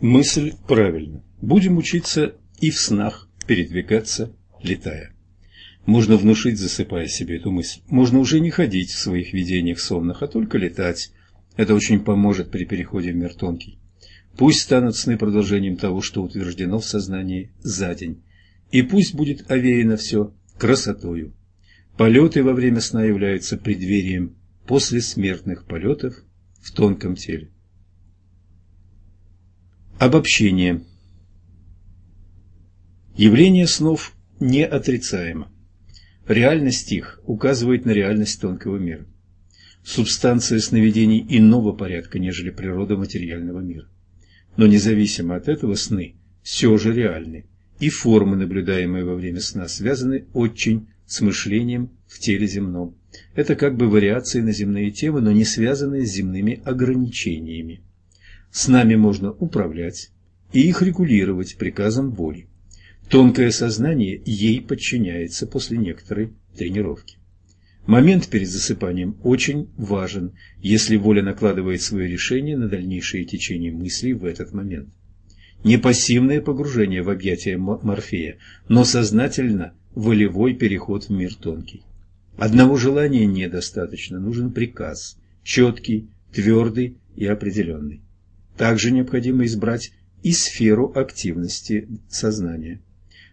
Мысль правильна. Будем учиться и в снах передвигаться, летая. Можно внушить, засыпая себе эту мысль. Можно уже не ходить в своих видениях сонных, а только летать. Это очень поможет при переходе в мир тонкий. Пусть станут сны продолжением того, что утверждено в сознании за день. И пусть будет овеяно все красотою. Полеты во время сна являются преддверием после смертных полетов в тонком теле. Обобщение. Явление снов неотрицаемо. Реальность их указывает на реальность тонкого мира. Субстанция сновидений иного порядка, нежели природа материального мира. Но независимо от этого сны все же реальны, и формы, наблюдаемые во время сна, связаны очень с мышлением в теле земном. Это как бы вариации на земные темы, но не связанные с земными ограничениями. С нами можно управлять и их регулировать приказом воли. Тонкое сознание ей подчиняется после некоторой тренировки. Момент перед засыпанием очень важен, если воля накладывает свое решение на дальнейшее течение мыслей в этот момент. Не пассивное погружение в объятия Морфея, но сознательно волевой переход в мир тонкий. Одного желания недостаточно, нужен приказ, четкий, твердый и определенный. Также необходимо избрать и сферу активности сознания.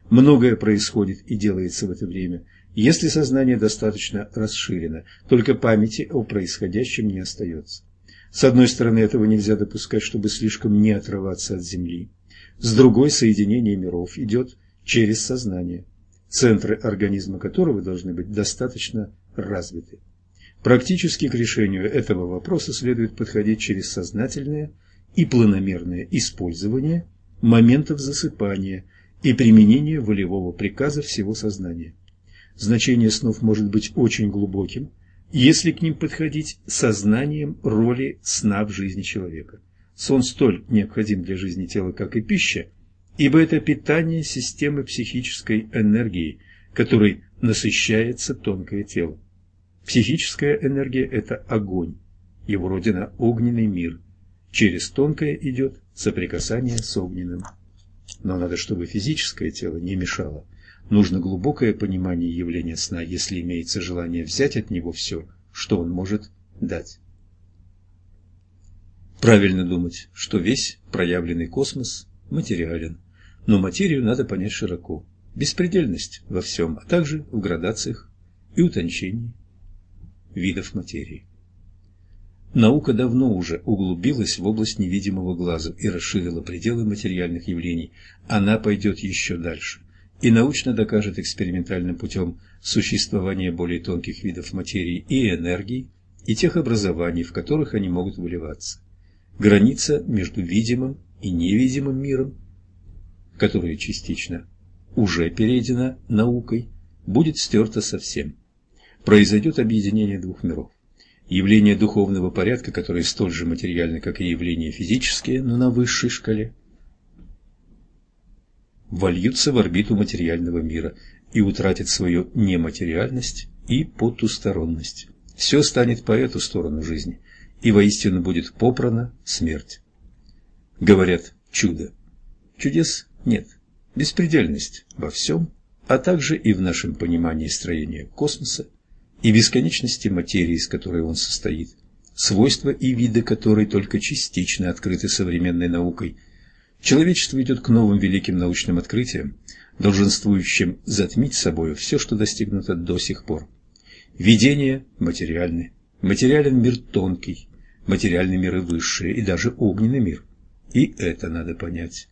Многое происходит и делается в это время, если сознание достаточно расширено, только памяти о происходящем не остается. С одной стороны, этого нельзя допускать, чтобы слишком не отрываться от Земли. С другой, соединение миров идет через сознание, центры организма которого должны быть достаточно развиты. Практически к решению этого вопроса следует подходить через сознательное и планомерное использование моментов засыпания и применение волевого приказа всего сознания. Значение снов может быть очень глубоким, если к ним подходить сознанием роли сна в жизни человека. Сон столь необходим для жизни тела, как и пища, ибо это питание системы психической энергии, которой насыщается тонкое тело. Психическая энергия – это огонь, его родина – огненный мир – Через тонкое идет соприкасание с огненным. Но надо, чтобы физическое тело не мешало. Нужно глубокое понимание явления сна, если имеется желание взять от него все, что он может дать. Правильно думать, что весь проявленный космос материален, но материю надо понять широко. Беспредельность во всем, а также в градациях и утончении видов материи. Наука давно уже углубилась в область невидимого глаза и расширила пределы материальных явлений. Она пойдет еще дальше и научно докажет экспериментальным путем существование более тонких видов материи и энергии и тех образований, в которых они могут выливаться. Граница между видимым и невидимым миром, которая частично уже перейдена наукой, будет стерта совсем. Произойдет объединение двух миров. Явления духовного порядка, которые столь же материальны, как и явления физические, но на высшей шкале, вольются в орбиту материального мира и утратят свою нематериальность и потусторонность. Все станет по эту сторону жизни, и воистину будет попрана смерть. Говорят, чудо. Чудес нет. Беспредельность во всем, а также и в нашем понимании строения космоса и бесконечности материи, из которой он состоит, свойства и виды которой только частично открыты современной наукой. Человечество идет к новым великим научным открытиям, долженствующим затмить собою все, что достигнуто до сих пор. Видение материальны, материален мир тонкий, материальный мир и высший, и даже огненный мир. И это надо понять.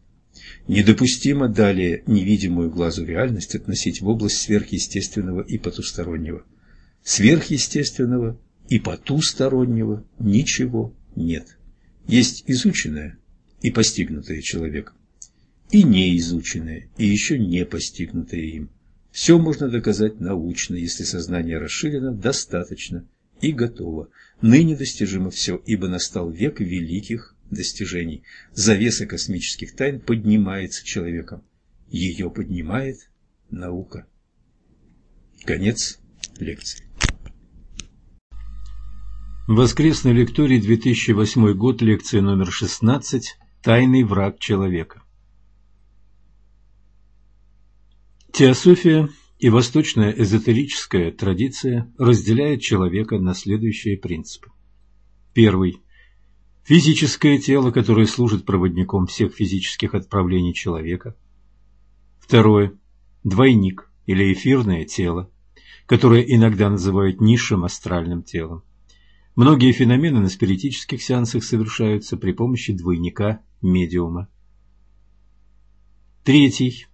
Недопустимо далее невидимую глазу реальность относить в область сверхъестественного и потустороннего – Сверхъестественного и потустороннего ничего нет. Есть изученное и постигнутое человеком, и неизученное, и еще не постигнутое им. Все можно доказать научно, если сознание расширено достаточно и готово. Ныне достижимо все, ибо настал век великих достижений. Завеса космических тайн поднимается человеком. Ее поднимает наука. Конец лекции. Воскресный лекторий, 2008 год, лекция номер 16, тайный враг человека. Теософия и восточная эзотерическая традиция разделяют человека на следующие принципы. Первый. Физическое тело, которое служит проводником всех физических отправлений человека. Второе. Двойник или эфирное тело, которое иногда называют низшим астральным телом. Многие феномены на спиритических сеансах совершаются при помощи двойника медиума. Третий.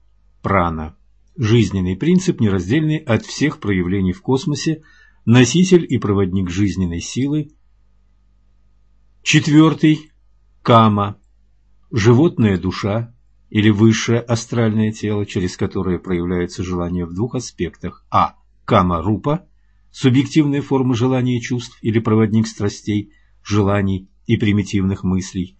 Прана. Жизненный принцип, нераздельный от всех проявлений в космосе, носитель и проводник жизненной силы. Четвертый. Кама. Животная душа или высшее астральное тело, через которое проявляется желание в двух аспектах. А. Кама-рупа субъективная форма желаний и чувств или проводник страстей, желаний и примитивных мыслей,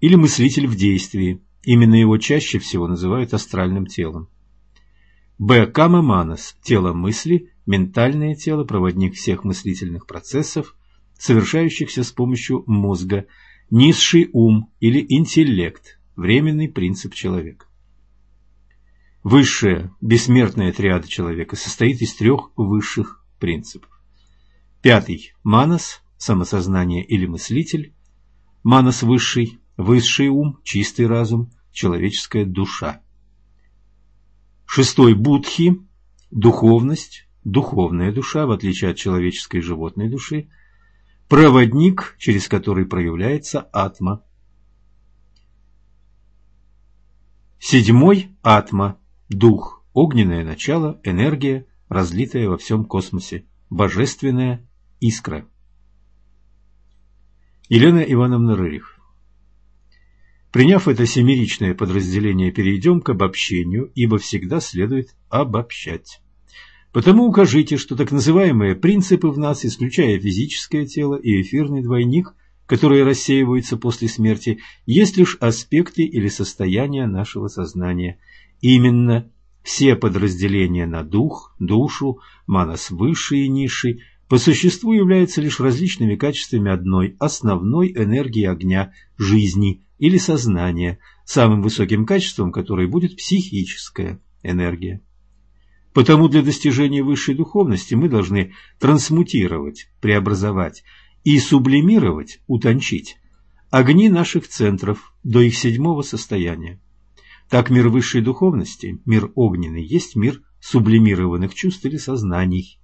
или мыслитель в действии, именно его чаще всего называют астральным телом. Б. Кама Манас – тело мысли, ментальное тело, проводник всех мыслительных процессов, совершающихся с помощью мозга, низший ум или интеллект, временный принцип человека. Высшая, бессмертная триада человека состоит из трех высших принципов. Пятый – манас, самосознание или мыслитель. Манас – высший, высший ум, чистый разум, человеческая душа. Шестой – будхи, духовность, духовная душа, в отличие от человеческой животной души. Проводник, через который проявляется атма. Седьмой – атма, дух, огненное начало, энергия, разлитая во всем космосе, божественная искра. Елена Ивановна Рырих Приняв это семеричное подразделение, перейдем к обобщению, ибо всегда следует обобщать. Потому укажите, что так называемые принципы в нас, исключая физическое тело и эфирный двойник, которые рассеиваются после смерти, есть лишь аспекты или состояния нашего сознания. Именно все подразделения на дух, душу, манас высший и низший по существу являются лишь различными качествами одной основной энергии огня, жизни или сознания, самым высоким качеством которой будет психическая энергия. Потому для достижения высшей духовности мы должны трансмутировать, преобразовать и сублимировать, утончить огни наших центров до их седьмого состояния. Так мир высшей духовности, мир огненный, есть мир сублимированных чувств или сознаний.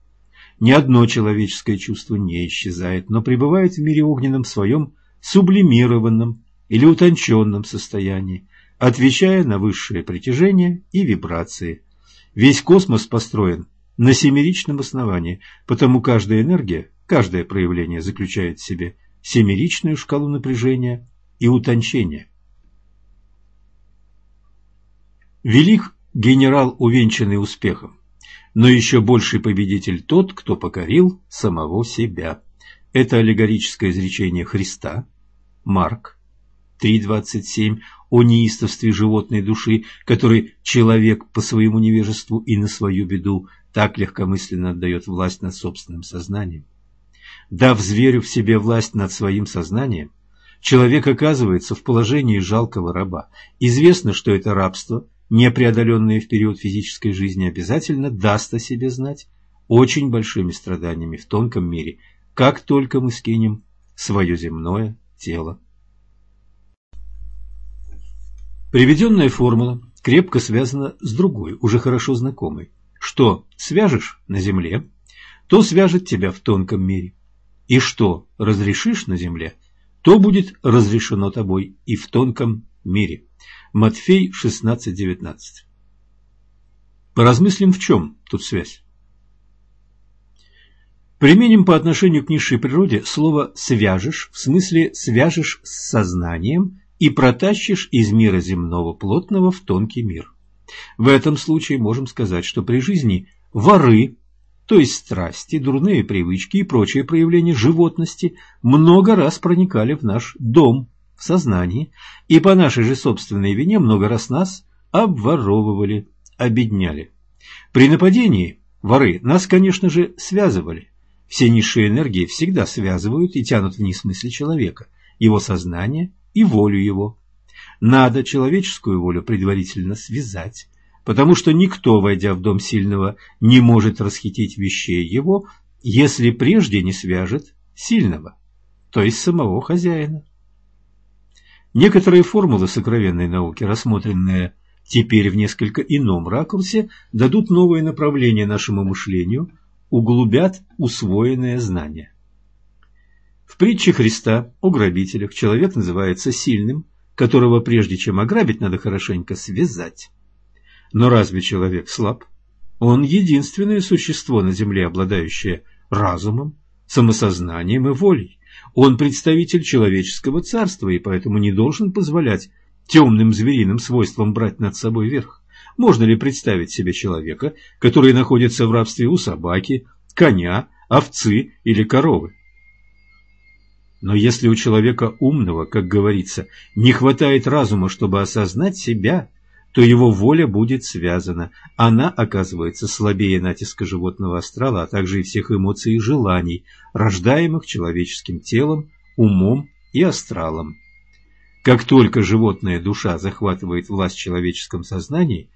Ни одно человеческое чувство не исчезает, но пребывает в мире огненном своем сублимированном или утонченном состоянии, отвечая на высшее притяжение и вибрации. Весь космос построен на семеричном основании, потому каждая энергия, каждое проявление заключает в себе семеричную шкалу напряжения и утончения. Велик генерал, увенчанный успехом, но еще больший победитель тот, кто покорил самого себя. Это аллегорическое изречение Христа, Марк 3.27, о неистовстве животной души, который человек по своему невежеству и на свою беду так легкомысленно отдает власть над собственным сознанием. Дав зверю в себе власть над своим сознанием, человек оказывается в положении жалкого раба. Известно, что это рабство непреодоленное в период физической жизни, обязательно даст о себе знать очень большими страданиями в тонком мире, как только мы скинем свое земное тело. Приведенная формула крепко связана с другой, уже хорошо знакомой. Что свяжешь на земле, то свяжет тебя в тонком мире. И что разрешишь на земле, то будет разрешено тобой и в тонком мире. Матфей 16.19. Поразмыслим, в чем тут связь. Применим по отношению к низшей природе слово «свяжешь» в смысле «свяжешь с сознанием» и протащишь из мира земного плотного в тонкий мир. В этом случае можем сказать, что при жизни воры, то есть страсти, дурные привычки и прочие проявления животности, много раз проникали в наш дом, в сознании, и по нашей же собственной вине много раз нас обворовывали, обедняли. При нападении воры нас, конечно же, связывали. Все низшие энергии всегда связывают и тянут вниз мысли человека, его сознание и волю его. надо человеческую волю предварительно связать, потому что никто, войдя в дом сильного, не может расхитить вещей его, если прежде не свяжет сильного, то есть самого хозяина. Некоторые формулы сокровенной науки, рассмотренные теперь в несколько ином ракурсе, дадут новое направление нашему мышлению, углубят усвоенное знание. В притче Христа о грабителях человек называется сильным, которого прежде чем ограбить, надо хорошенько связать. Но разве человек слаб? Он единственное существо на земле, обладающее разумом, самосознанием и волей. Он представитель человеческого царства и поэтому не должен позволять темным звериным свойствам брать над собой верх. Можно ли представить себе человека, который находится в рабстве у собаки, коня, овцы или коровы? Но если у человека умного, как говорится, не хватает разума, чтобы осознать себя, то его воля будет связана. Она оказывается слабее натиска животного астрала, а также и всех эмоций и желаний, рождаемых человеческим телом, умом и астралом. Как только животная душа захватывает власть в человеческом сознании,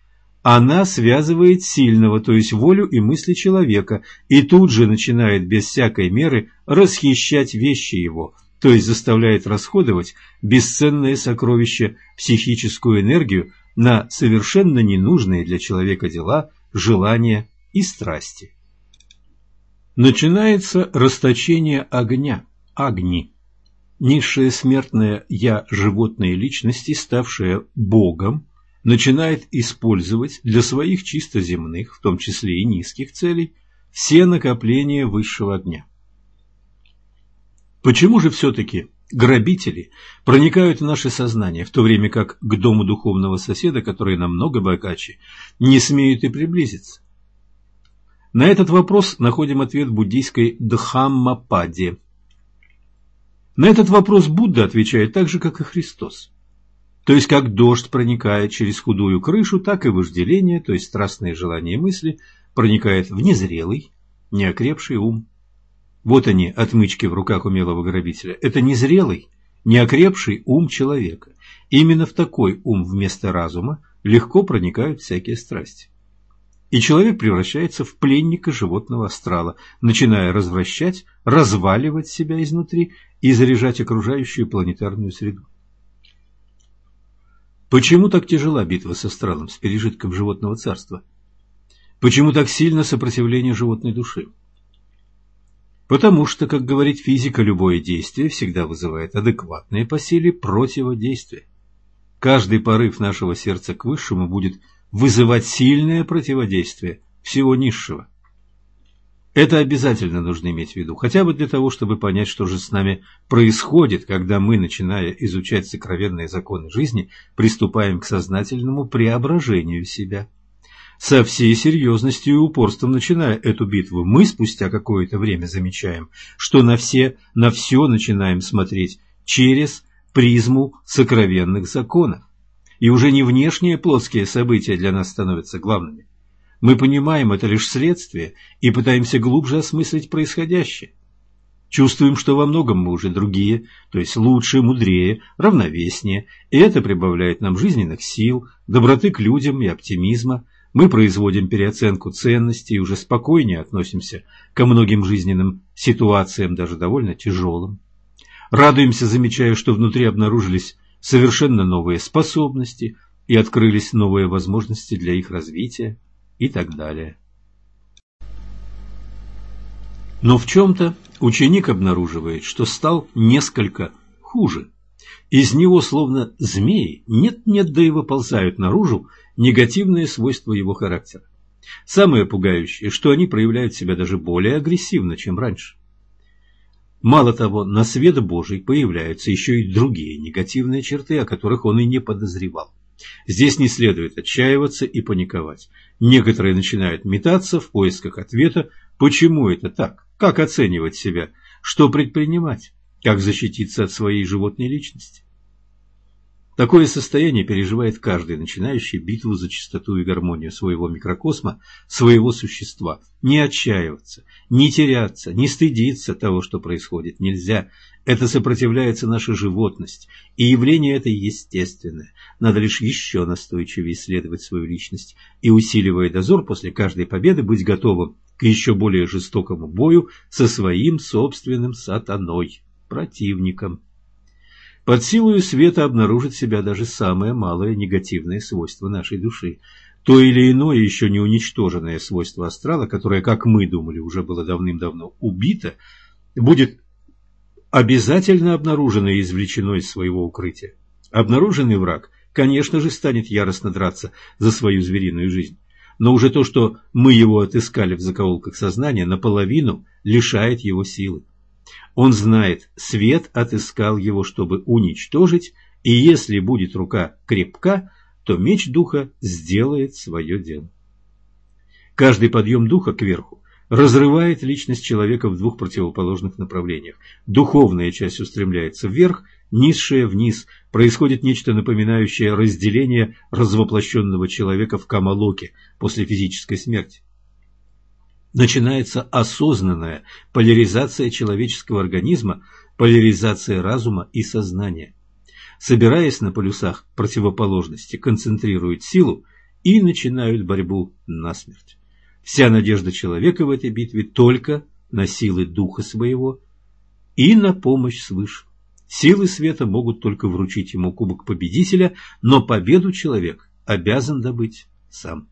она связывает сильного, то есть волю и мысли человека, и тут же начинает без всякой меры расхищать вещи его, то есть заставляет расходовать бесценное сокровище, психическую энергию на совершенно ненужные для человека дела, желания и страсти. Начинается расточение огня, огни. Низшее смертное «я» животной личности, ставшее Богом, начинает использовать для своих чисто земных, в том числе и низких целей, все накопления высшего дня. Почему же все-таки грабители проникают в наше сознание, в то время как к дому духовного соседа, который намного богаче, не смеют и приблизиться? На этот вопрос находим ответ буддийской Дхаммападе. На этот вопрос Будда отвечает так же, как и Христос. То есть, как дождь проникает через худую крышу, так и вожделение, то есть страстные желания и мысли, проникает в незрелый, неокрепший ум. Вот они, отмычки в руках умелого грабителя. Это незрелый, неокрепший ум человека. Именно в такой ум вместо разума легко проникают всякие страсти. И человек превращается в пленника животного астрала, начиная развращать, разваливать себя изнутри и заряжать окружающую планетарную среду. Почему так тяжела битва с астралом, с пережитком животного царства? Почему так сильно сопротивление животной души? Потому что, как говорит физика, любое действие всегда вызывает адекватное по силе противодействие. Каждый порыв нашего сердца к высшему будет вызывать сильное противодействие всего низшего. Это обязательно нужно иметь в виду, хотя бы для того, чтобы понять, что же с нами происходит, когда мы, начиная изучать сокровенные законы жизни, приступаем к сознательному преображению себя со всей серьезностью и упорством начиная эту битву, мы спустя какое-то время замечаем, что на все, на все начинаем смотреть через призму сокровенных законов. И уже не внешние плоские события для нас становятся главными. Мы понимаем это лишь следствие и пытаемся глубже осмыслить происходящее. Чувствуем, что во многом мы уже другие, то есть лучше, мудрее, равновеснее, и это прибавляет нам жизненных сил, доброты к людям и оптимизма – мы производим переоценку ценностей и уже спокойнее относимся ко многим жизненным ситуациям, даже довольно тяжелым. Радуемся, замечая, что внутри обнаружились совершенно новые способности и открылись новые возможности для их развития и так далее. Но в чем-то ученик обнаруживает, что стал несколько хуже. Из него, словно змеи, нет-нет, да и выползают наружу негативные свойства его характера. Самое пугающее, что они проявляют себя даже более агрессивно, чем раньше. Мало того, на свет Божий появляются еще и другие негативные черты, о которых он и не подозревал. Здесь не следует отчаиваться и паниковать. Некоторые начинают метаться в поисках ответа, почему это так, как оценивать себя, что предпринимать, как защититься от своей животной личности. Такое состояние переживает каждый, начинающий битву за чистоту и гармонию своего микрокосма, своего существа. Не отчаиваться, не теряться, не стыдиться того, что происходит, нельзя. Это сопротивляется наша животность, и явление это естественное. Надо лишь еще настойчивее исследовать свою личность и, усиливая дозор после каждой победы, быть готовым к еще более жестокому бою со своим собственным сатаной, противником. Под силою света обнаружит себя даже самое малое негативное свойство нашей души. То или иное еще не уничтоженное свойство астрала, которое, как мы думали, уже было давным-давно убито, будет обязательно обнаружено и извлечено из своего укрытия. Обнаруженный враг, конечно же, станет яростно драться за свою звериную жизнь. Но уже то, что мы его отыскали в закоулках сознания, наполовину лишает его силы. Он знает, свет отыскал его, чтобы уничтожить, и если будет рука крепка, то меч духа сделает свое дело. Каждый подъем духа кверху разрывает личность человека в двух противоположных направлениях. Духовная часть устремляется вверх, низшая вниз. Происходит нечто напоминающее разделение развоплощенного человека в камалоке после физической смерти начинается осознанная поляризация человеческого организма, поляризация разума и сознания. Собираясь на полюсах противоположности, концентрируют силу и начинают борьбу насмерть. Вся надежда человека в этой битве только на силы духа своего и на помощь свыше. Силы света могут только вручить ему кубок победителя, но победу человек обязан добыть сам.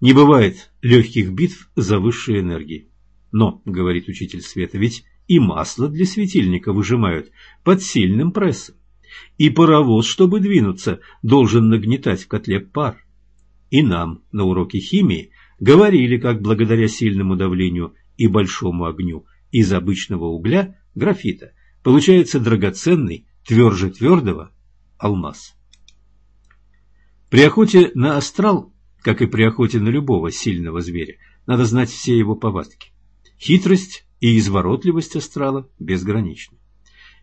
Не бывает легких битв за высшие энергии. Но, говорит учитель света, ведь и масло для светильника выжимают под сильным прессом. И паровоз, чтобы двинуться, должен нагнетать в котле пар. И нам на уроке химии говорили, как благодаря сильному давлению и большому огню из обычного угля, графита, получается драгоценный, тверже твердого, алмаз. При охоте на астрал как и при охоте на любого сильного зверя, надо знать все его повадки. Хитрость и изворотливость астрала безграничны.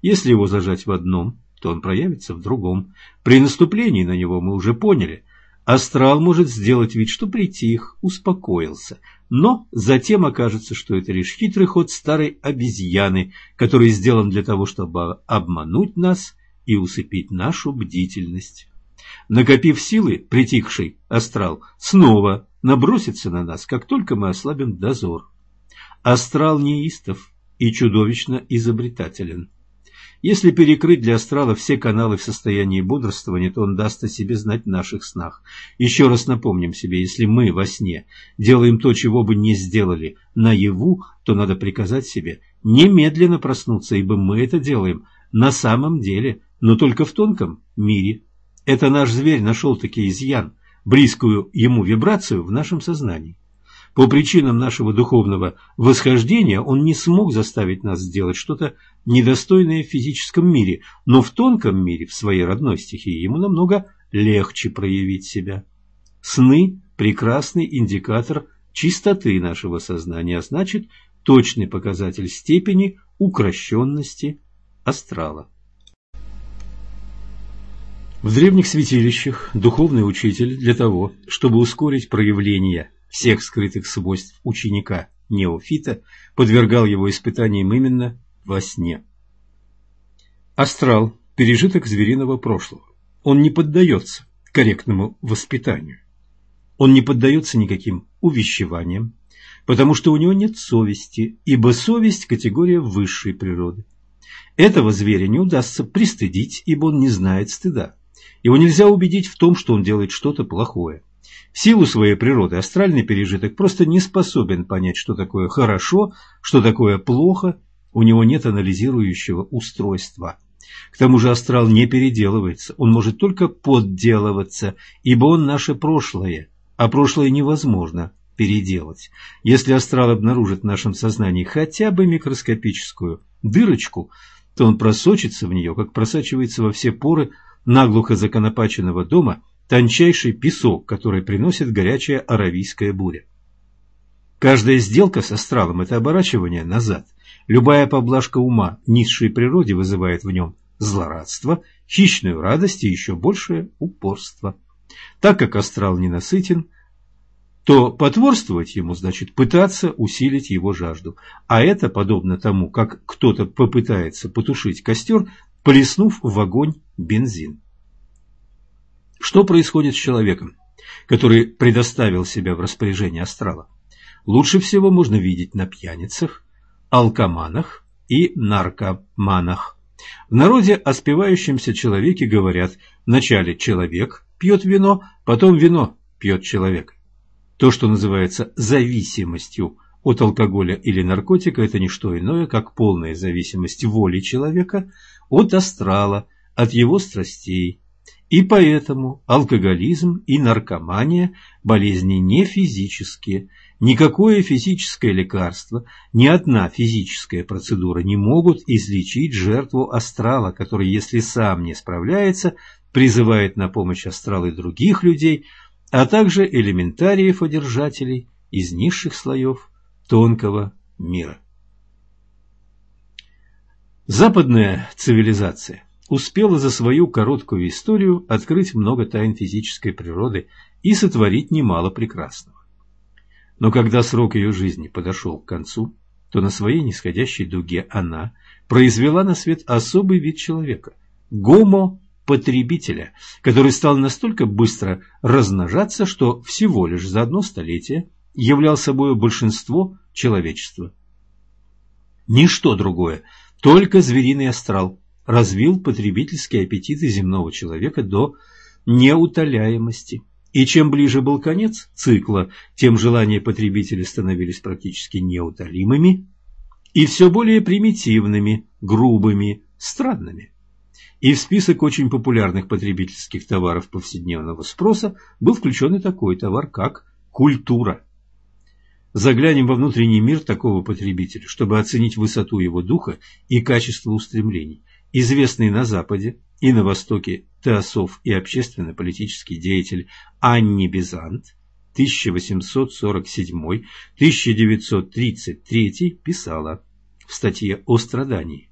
Если его зажать в одном, то он проявится в другом. При наступлении на него мы уже поняли, астрал может сделать вид, что притих, успокоился, но затем окажется, что это лишь хитрый ход старой обезьяны, который сделан для того, чтобы обмануть нас и усыпить нашу бдительность накопив силы, притихший астрал снова набросится на нас, как только мы ослабим дозор. Астрал неистов и чудовищно изобретателен. Если перекрыть для астрала все каналы в состоянии бодрствования, то он даст о себе знать в наших снах. Еще раз напомним себе, если мы во сне делаем то, чего бы не сделали наяву, то надо приказать себе немедленно проснуться, ибо мы это делаем на самом деле, но только в тонком мире. Это наш зверь нашел таки изъян, близкую ему вибрацию в нашем сознании. По причинам нашего духовного восхождения он не смог заставить нас сделать что-то недостойное в физическом мире, но в тонком мире, в своей родной стихии, ему намного легче проявить себя. Сны – прекрасный индикатор чистоты нашего сознания, а значит, точный показатель степени укращенности астрала. В древних святилищах духовный учитель для того, чтобы ускорить проявление всех скрытых свойств ученика неофита, подвергал его испытаниям именно во сне. Астрал – пережиток звериного прошлого. Он не поддается корректному воспитанию. Он не поддается никаким увещеваниям, потому что у него нет совести, ибо совесть – категория высшей природы. Этого зверя не удастся пристыдить, ибо он не знает стыда. Его нельзя убедить в том, что он делает что-то плохое. В силу своей природы астральный пережиток просто не способен понять, что такое хорошо, что такое плохо, у него нет анализирующего устройства. К тому же астрал не переделывается, он может только подделываться, ибо он наше прошлое, а прошлое невозможно переделать. Если астрал обнаружит в нашем сознании хотя бы микроскопическую дырочку, то он просочится в нее, как просачивается во все поры наглухо законопаченного дома тончайший песок, который приносит горячая аравийская буря. Каждая сделка с астралом – это оборачивание назад. Любая поблажка ума низшей природе вызывает в нем злорадство, хищную радость и еще большее упорство. Так как астрал ненасытен, то потворствовать ему значит пытаться усилить его жажду. А это подобно тому, как кто-то попытается потушить костер, плеснув в огонь бензин. Что происходит с человеком, который предоставил себя в распоряжение астрала? Лучше всего можно видеть на пьяницах, алкоманах и наркоманах. В народе о спивающемся человеке говорят «вначале человек пьет вино, потом вино пьет человек». То, что называется зависимостью от алкоголя или наркотика, это не что иное, как полная зависимость воли человека от астрала, от его страстей. И поэтому алкоголизм и наркомания – болезни не физические. Никакое физическое лекарство, ни одна физическая процедура не могут излечить жертву астрала, который, если сам не справляется, призывает на помощь астралы других людей, а также элементариев-одержателей из низших слоев тонкого мира. Западная цивилизация успела за свою короткую историю открыть много тайн физической природы и сотворить немало прекрасного. Но когда срок ее жизни подошел к концу, то на своей нисходящей дуге она произвела на свет особый вид человека – гомо-потребителя, который стал настолько быстро размножаться, что всего лишь за одно столетие являл собой большинство человечества. Ничто другое только звериный астрал развил потребительские аппетиты земного человека до неутоляемости. И чем ближе был конец цикла, тем желания потребителей становились практически неутолимыми и все более примитивными, грубыми, странными. И в список очень популярных потребительских товаров повседневного спроса был включен и такой товар, как культура. Заглянем во внутренний мир такого потребителя, чтобы оценить высоту его духа и качество устремлений. Известный на Западе и на Востоке теософ и общественно-политический деятель Анни Бизант 1847-1933 писала в статье о страдании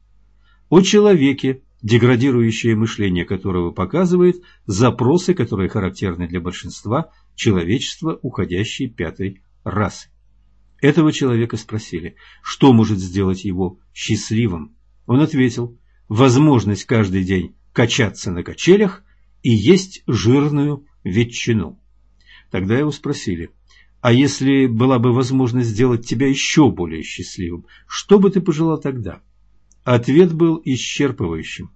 о человеке, деградирующее мышление которого показывает запросы, которые характерны для большинства человечества уходящей пятой расы. Этого человека спросили, что может сделать его счастливым. Он ответил, возможность каждый день качаться на качелях и есть жирную ветчину. Тогда его спросили, а если была бы возможность сделать тебя еще более счастливым, что бы ты пожелал тогда? Ответ был исчерпывающим.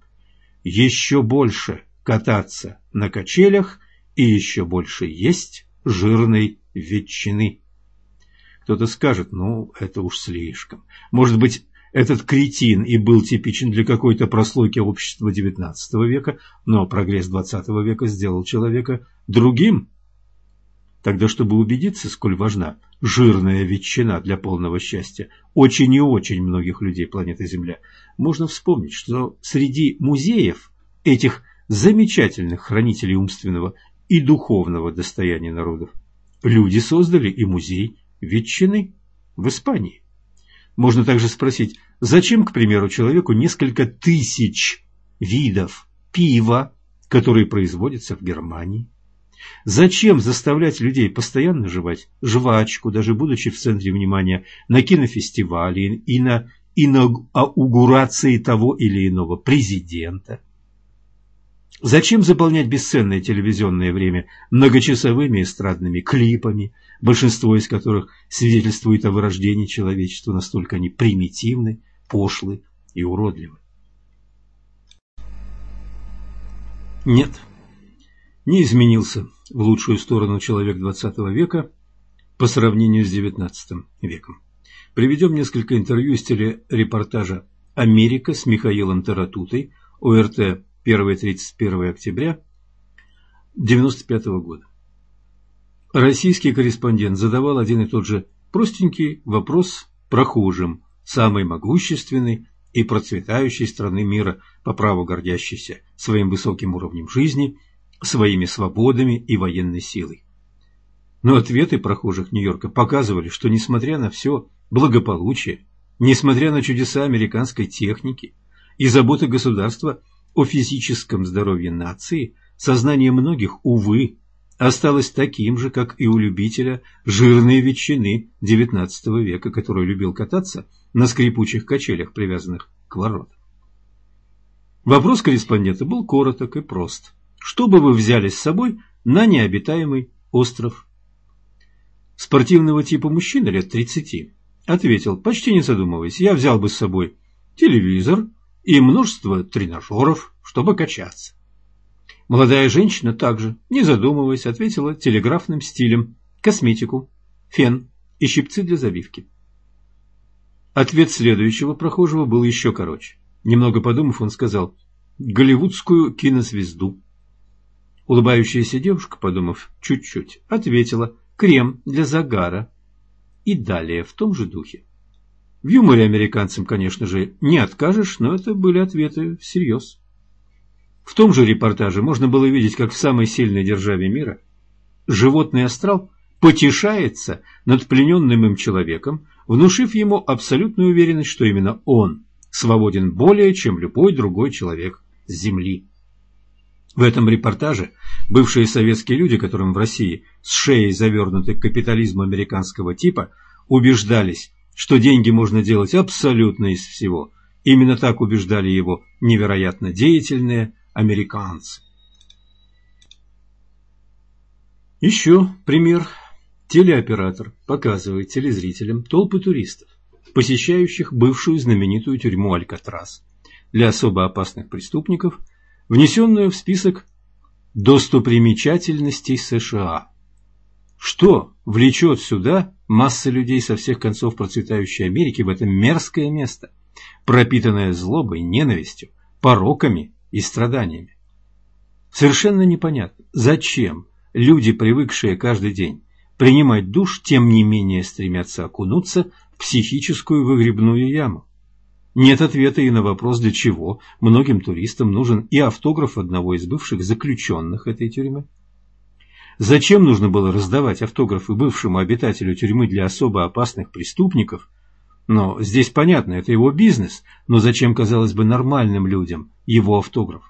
Еще больше кататься на качелях и еще больше есть жирной ветчины. Кто-то скажет, ну, это уж слишком. Может быть, этот кретин и был типичен для какой-то прослойки общества XIX века, но прогресс XX века сделал человека другим. Тогда, чтобы убедиться, сколь важна жирная ветчина для полного счастья очень и очень многих людей планеты Земля, можно вспомнить, что среди музеев этих замечательных хранителей умственного и духовного достояния народов люди создали и музей ветчины в Испании. Можно также спросить, зачем, к примеру, человеку несколько тысяч видов пива, которые производятся в Германии? Зачем заставлять людей постоянно жевать жвачку, даже будучи в центре внимания на кинофестивале и на инаугурации того или иного президента? Зачем заполнять бесценное телевизионное время многочасовыми эстрадными клипами, большинство из которых свидетельствует о вырождении человечества, настолько они примитивны, пошлы и уродливы? Нет, не изменился в лучшую сторону человек XX века по сравнению с XIX веком. Приведем несколько интервью из телерепортажа «Америка» с Михаилом Таратутой, ОРТ 1-31 октября 1995 года. Российский корреспондент задавал один и тот же простенький вопрос прохожим самой могущественной и процветающей страны мира, по праву гордящейся своим высоким уровнем жизни, своими свободами и военной силой. Но ответы прохожих Нью-Йорка показывали, что несмотря на все благополучие, несмотря на чудеса американской техники и заботы государства о физическом здоровье нации, сознание многих, увы, осталось таким же, как и у любителя жирной ветчины XIX века, который любил кататься на скрипучих качелях, привязанных к воротам. Вопрос корреспондента был короток и прост. Что бы вы взяли с собой на необитаемый остров? Спортивного типа мужчина лет 30 ответил, почти не задумываясь, я взял бы с собой телевизор и множество тренажеров, чтобы качаться. Молодая женщина также, не задумываясь, ответила телеграфным стилем косметику, фен и щипцы для забивки. Ответ следующего прохожего был еще короче. Немного подумав, он сказал «голливудскую кинозвезду». Улыбающаяся девушка, подумав чуть-чуть, ответила «крем для загара». И далее в том же духе. В юморе американцам, конечно же, не откажешь, но это были ответы всерьез. В том же репортаже можно было видеть, как в самой сильной державе мира животный астрал потешается над плененным им человеком, внушив ему абсолютную уверенность, что именно он свободен более, чем любой другой человек с Земли. В этом репортаже бывшие советские люди, которым в России с шеей завернуты капитализм американского типа, убеждались, что деньги можно делать абсолютно из всего. Именно так убеждали его невероятно деятельные американцы. Еще пример. Телеоператор показывает телезрителям толпы туристов, посещающих бывшую знаменитую тюрьму Алькатрас для особо опасных преступников, внесенную в список достопримечательностей США. Что влечет сюда масса людей со всех концов процветающей Америки в это мерзкое место, пропитанное злобой, ненавистью, пороками и страданиями. Совершенно непонятно, зачем люди, привыкшие каждый день принимать душ, тем не менее стремятся окунуться в психическую выгребную яму. Нет ответа и на вопрос, для чего многим туристам нужен и автограф одного из бывших заключенных этой тюрьмы. Зачем нужно было раздавать автографы бывшему обитателю тюрьмы для особо опасных преступников – но здесь понятно, это его бизнес, но зачем, казалось бы, нормальным людям его автограф?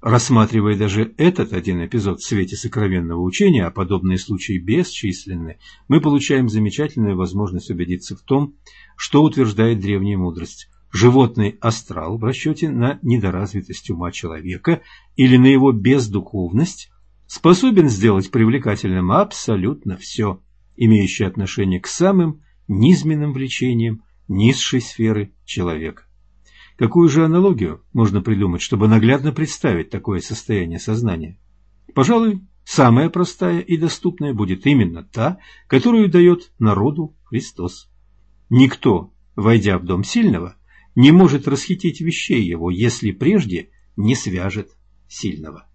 Рассматривая даже этот один эпизод в свете сокровенного учения, а подобные случаи бесчисленны, мы получаем замечательную возможность убедиться в том, что утверждает древняя мудрость. Животный астрал в расчете на недоразвитость ума человека или на его бездуховность способен сделать привлекательным абсолютно все, имеющее отношение к самым низменным влечением низшей сферы человека. Какую же аналогию можно придумать, чтобы наглядно представить такое состояние сознания? Пожалуй, самая простая и доступная будет именно та, которую дает народу Христос. Никто, войдя в дом сильного, не может расхитить вещей его, если прежде не свяжет сильного.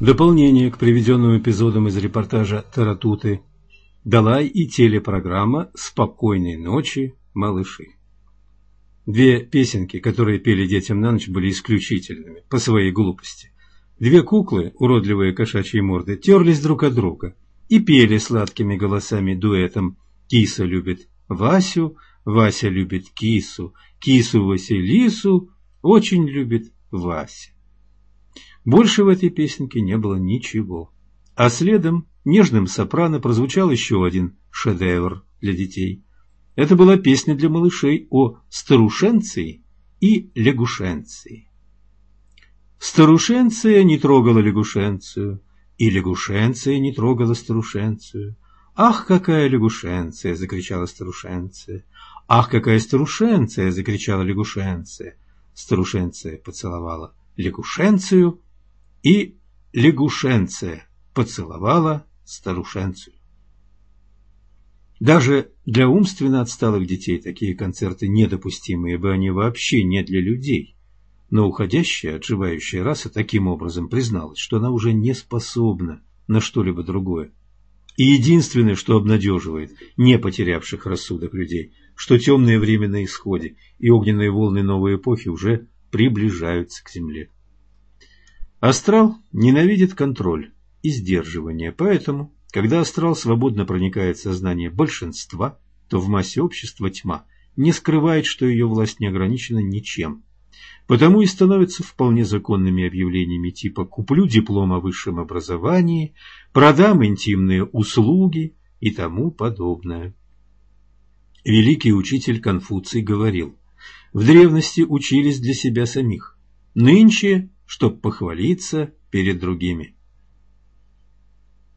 Дополнение к приведенным эпизодам из репортажа «Таратуты» дала и телепрограмма «Спокойной ночи, малыши». Две песенки, которые пели детям на ночь, были исключительными по своей глупости. Две куклы, уродливые кошачьи морды, терлись друг от друга и пели сладкими голосами дуэтом «Киса любит Васю, Вася любит кису, кису Василису очень любит Вася». Больше в этой песенке не было ничего. А следом нежным сопрано прозвучал еще один шедевр для детей. Это была песня для малышей о старушенции и лягушенции. Старушенция не трогала лягушенцию, и лягушенция не трогала старушенцию. «Ах, какая лягушенция!» — закричала старушенция. «Ах, какая старушенция!» — закричала лягушенция. Старушенция поцеловала лягушенцию и лягушенция поцеловала старушенцию. Даже для умственно отсталых детей такие концерты недопустимы, ибо они вообще не для людей. Но уходящая, отживающая раса таким образом призналась, что она уже не способна на что-либо другое. И единственное, что обнадеживает не потерявших рассудок людей, что темное время на исходе и огненные волны новой эпохи уже приближаются к Земле. Астрал ненавидит контроль и сдерживание, поэтому, когда астрал свободно проникает в сознание большинства, то в массе общества тьма не скрывает, что ее власть не ограничена ничем. Потому и становятся вполне законными объявлениями типа «куплю диплом о высшем образовании», «продам интимные услуги» и тому подобное. Великий учитель Конфуций говорил, в древности учились для себя самих, нынче, чтоб похвалиться перед другими.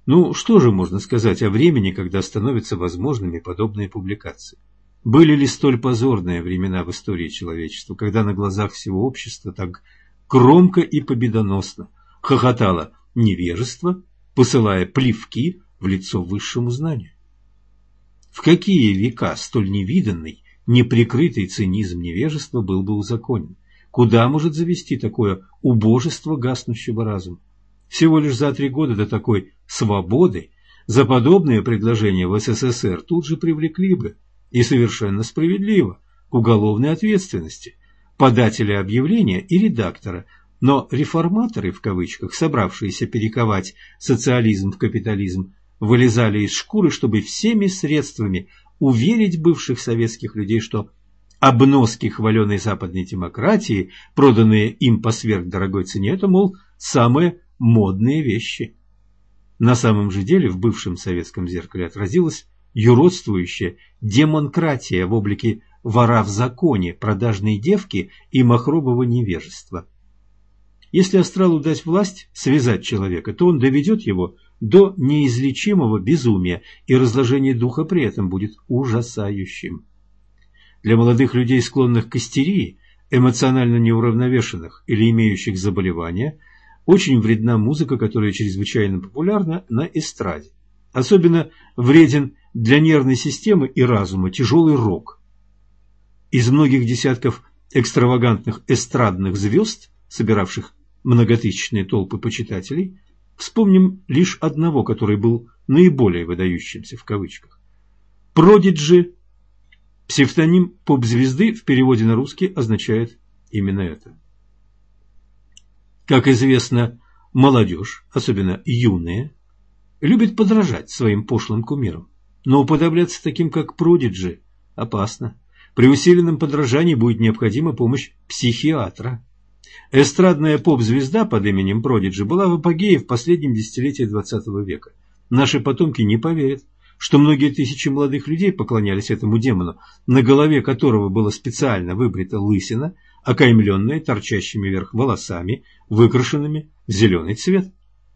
Ну, что же можно сказать о времени, когда становятся возможными подобные публикации? Были ли столь позорные времена в истории человечества, когда на глазах всего общества так громко и победоносно хохотало невежество, посылая плевки в лицо высшему знанию? В какие века столь невиданный, неприкрытый цинизм невежества был бы узаконен? Куда может завести такое убожество гаснущего разума? Всего лишь за три года до такой свободы за подобные предложения в СССР тут же привлекли бы, и совершенно справедливо, к уголовной ответственности подателя объявления и редактора, но реформаторы, в кавычках, собравшиеся перековать социализм в капитализм, вылезали из шкуры, чтобы всеми средствами уверить бывших советских людей, что обноски хваленой западной демократии, проданные им по сверхдорогой цене, это, мол, самые модные вещи. На самом же деле в бывшем советском зеркале отразилась юродствующая демонкратия в облике вора в законе, продажной девки и махрового невежества. Если астралу дать власть связать человека, то он доведет его до неизлечимого безумия, и разложение духа при этом будет ужасающим. Для молодых людей, склонных к истерии, эмоционально неуравновешенных или имеющих заболевания, очень вредна музыка, которая чрезвычайно популярна на эстраде. Особенно вреден для нервной системы и разума тяжелый рок. Из многих десятков экстравагантных эстрадных звезд, собиравших многотысячные толпы почитателей, вспомним лишь одного, который был наиболее выдающимся в кавычках. Продиджи, псевдоним поп-звезды в переводе на русский означает именно это. Как известно, молодежь, особенно юные, любит подражать своим пошлым кумирам. Но уподобляться таким, как Продиджи, опасно. При усиленном подражании будет необходима помощь психиатра. Эстрадная поп-звезда под именем Продиджи была в апогее в последнем десятилетии XX века. Наши потомки не поверят, что многие тысячи молодых людей поклонялись этому демону, на голове которого была специально выбрита лысина, окаймленная торчащими вверх волосами, выкрашенными в зеленый цвет.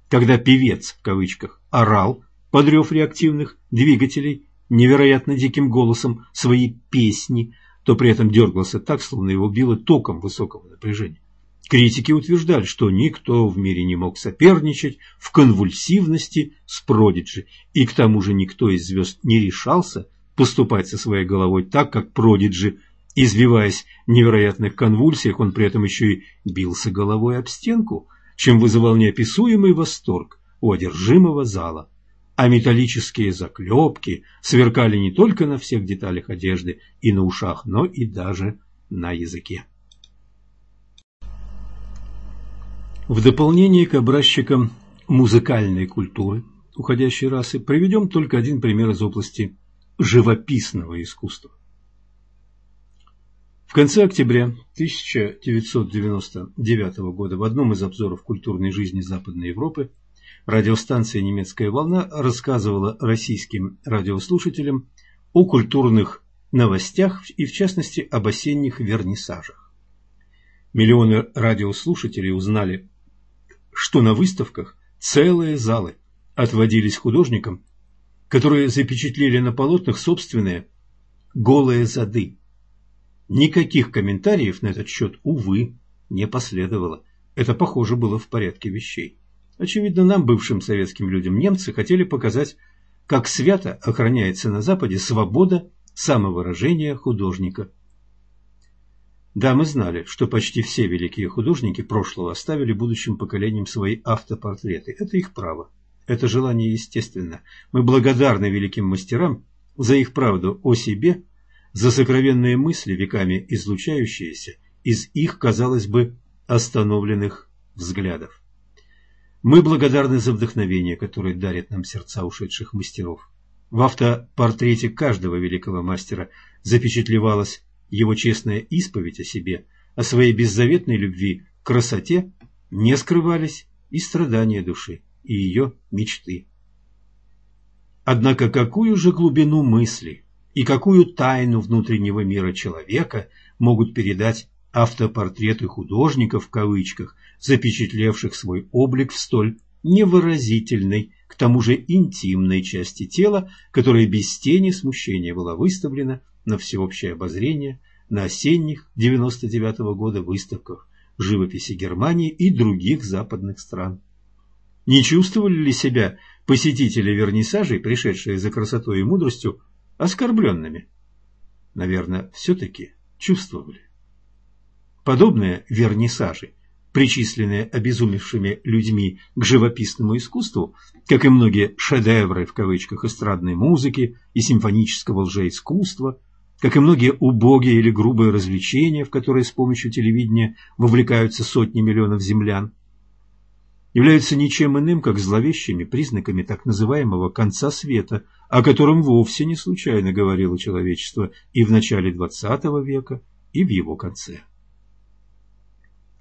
Когда певец, в кавычках, орал под рев реактивных двигателей невероятно диким голосом свои песни, то при этом дергался так, словно его било током высокого напряжения. Критики утверждали, что никто в мире не мог соперничать в конвульсивности с Продиджи, и к тому же никто из звезд не решался поступать со своей головой так, как Продиджи Извиваясь в невероятных конвульсиях, он при этом еще и бился головой об стенку, чем вызывал неописуемый восторг у одержимого зала. А металлические заклепки сверкали не только на всех деталях одежды и на ушах, но и даже на языке. В дополнение к образчикам музыкальной культуры уходящей расы приведем только один пример из области живописного искусства. В конце октября 1999 года в одном из обзоров культурной жизни Западной Европы радиостанция «Немецкая волна» рассказывала российским радиослушателям о культурных новостях и, в частности, об осенних вернисажах. Миллионы радиослушателей узнали, что на выставках целые залы отводились художникам, которые запечатлели на полотнах собственные голые зады Никаких комментариев на этот счет, увы, не последовало. Это, похоже, было в порядке вещей. Очевидно, нам, бывшим советским людям, немцы хотели показать, как свято охраняется на Западе свобода самовыражения художника. Да, мы знали, что почти все великие художники прошлого оставили будущим поколениям свои автопортреты. Это их право. Это желание естественно. Мы благодарны великим мастерам за их правду о себе за сокровенные мысли, веками излучающиеся из их, казалось бы, остановленных взглядов. Мы благодарны за вдохновение, которое дарит нам сердца ушедших мастеров. В автопортрете каждого великого мастера запечатлевалась его честная исповедь о себе, о своей беззаветной любви к красоте, не скрывались и страдания души, и ее мечты. Однако какую же глубину мысли и какую тайну внутреннего мира человека могут передать автопортреты художников в кавычках, запечатлевших свой облик в столь невыразительной, к тому же интимной части тела, которая без тени смущения была выставлена на всеобщее обозрение на осенних 99 -го года выставках живописи Германии и других западных стран. Не чувствовали ли себя посетители вернисажей, пришедшие за красотой и мудростью, оскорбленными? Наверное, все-таки чувствовали. Подобные вернисажи, причисленные обезумевшими людьми к живописному искусству, как и многие «шедевры» в кавычках эстрадной музыки и симфонического лжеискусства, как и многие убогие или грубые развлечения, в которые с помощью телевидения вовлекаются сотни миллионов землян, являются ничем иным, как зловещими признаками так называемого «конца света», о котором вовсе не случайно говорило человечество и в начале XX века, и в его конце.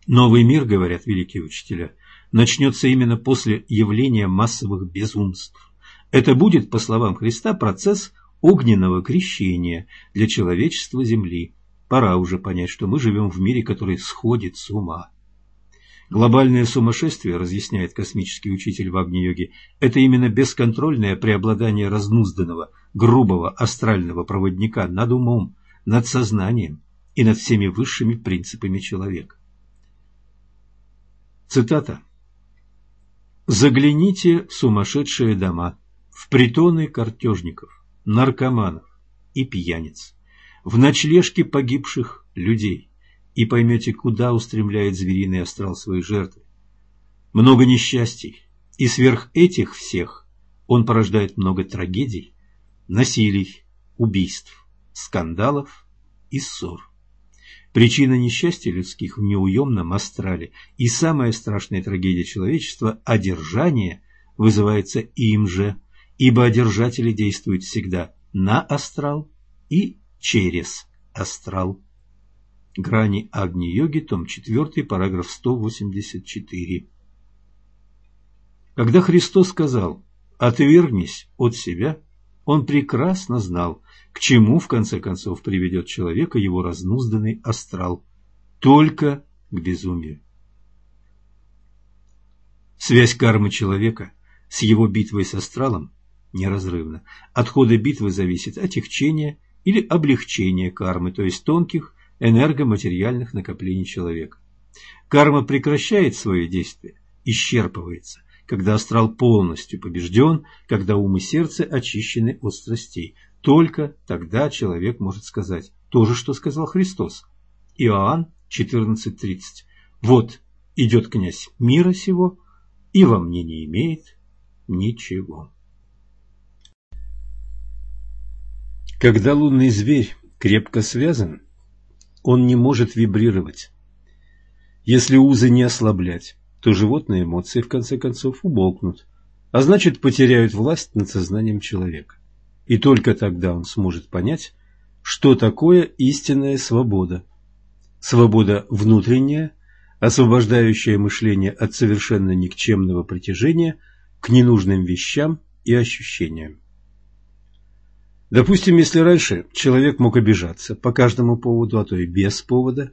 Новый мир, говорят великие учителя, начнется именно после явления массовых безумств. Это будет, по словам Христа, процесс огненного крещения для человечества Земли. Пора уже понять, что мы живем в мире, который сходит с ума. Глобальное сумасшествие, разъясняет космический учитель в Агни-йоге, это именно бесконтрольное преобладание разнузданного, грубого астрального проводника над умом, над сознанием и над всеми высшими принципами человека. Цитата. «Загляните в сумасшедшие дома, в притоны картежников, наркоманов и пьяниц, в ночлежки погибших людей, и поймете, куда устремляет звериный астрал свои жертвы. Много несчастий, и сверх этих всех он порождает много трагедий, насилий, убийств, скандалов и ссор. Причина несчастья людских в неуемном астрале и самая страшная трагедия человечества – одержание – вызывается им же, ибо одержатели действуют всегда на астрал и через астрал. Грани Агни-йоги, том 4, параграф 184. Когда Христос сказал «отвергнись от себя», он прекрасно знал, к чему в конце концов приведет человека его разнузданный астрал. Только к безумию. Связь кармы человека с его битвой с астралом неразрывна. От хода битвы зависит отягчение или облегчение кармы, то есть тонких энергоматериальных накоплений человека. Карма прекращает свое действие, исчерпывается, когда астрал полностью побежден, когда ум и сердце очищены от страстей. Только тогда человек может сказать то же, что сказал Христос. Иоанн 14.30. Вот идет князь мира сего, и во мне не имеет ничего. Когда лунный зверь крепко связан, он не может вибрировать. Если узы не ослаблять, то животные эмоции в конце концов умолкнут, а значит потеряют власть над сознанием человека. И только тогда он сможет понять, что такое истинная свобода. Свобода внутренняя, освобождающая мышление от совершенно никчемного притяжения к ненужным вещам и ощущениям. Допустим, если раньше человек мог обижаться по каждому поводу, а то и без повода,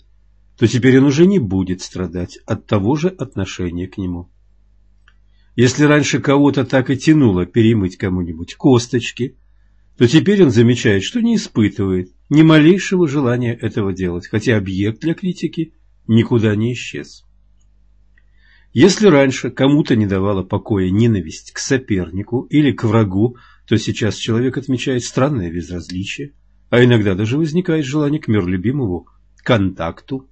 то теперь он уже не будет страдать от того же отношения к нему. Если раньше кого-то так и тянуло перемыть кому-нибудь косточки, то теперь он замечает, что не испытывает ни малейшего желания этого делать, хотя объект для критики никуда не исчез. Если раньше кому-то не давала покоя ненависть к сопернику или к врагу, то сейчас человек отмечает странное безразличие, а иногда даже возникает желание к миролюбимому контакту.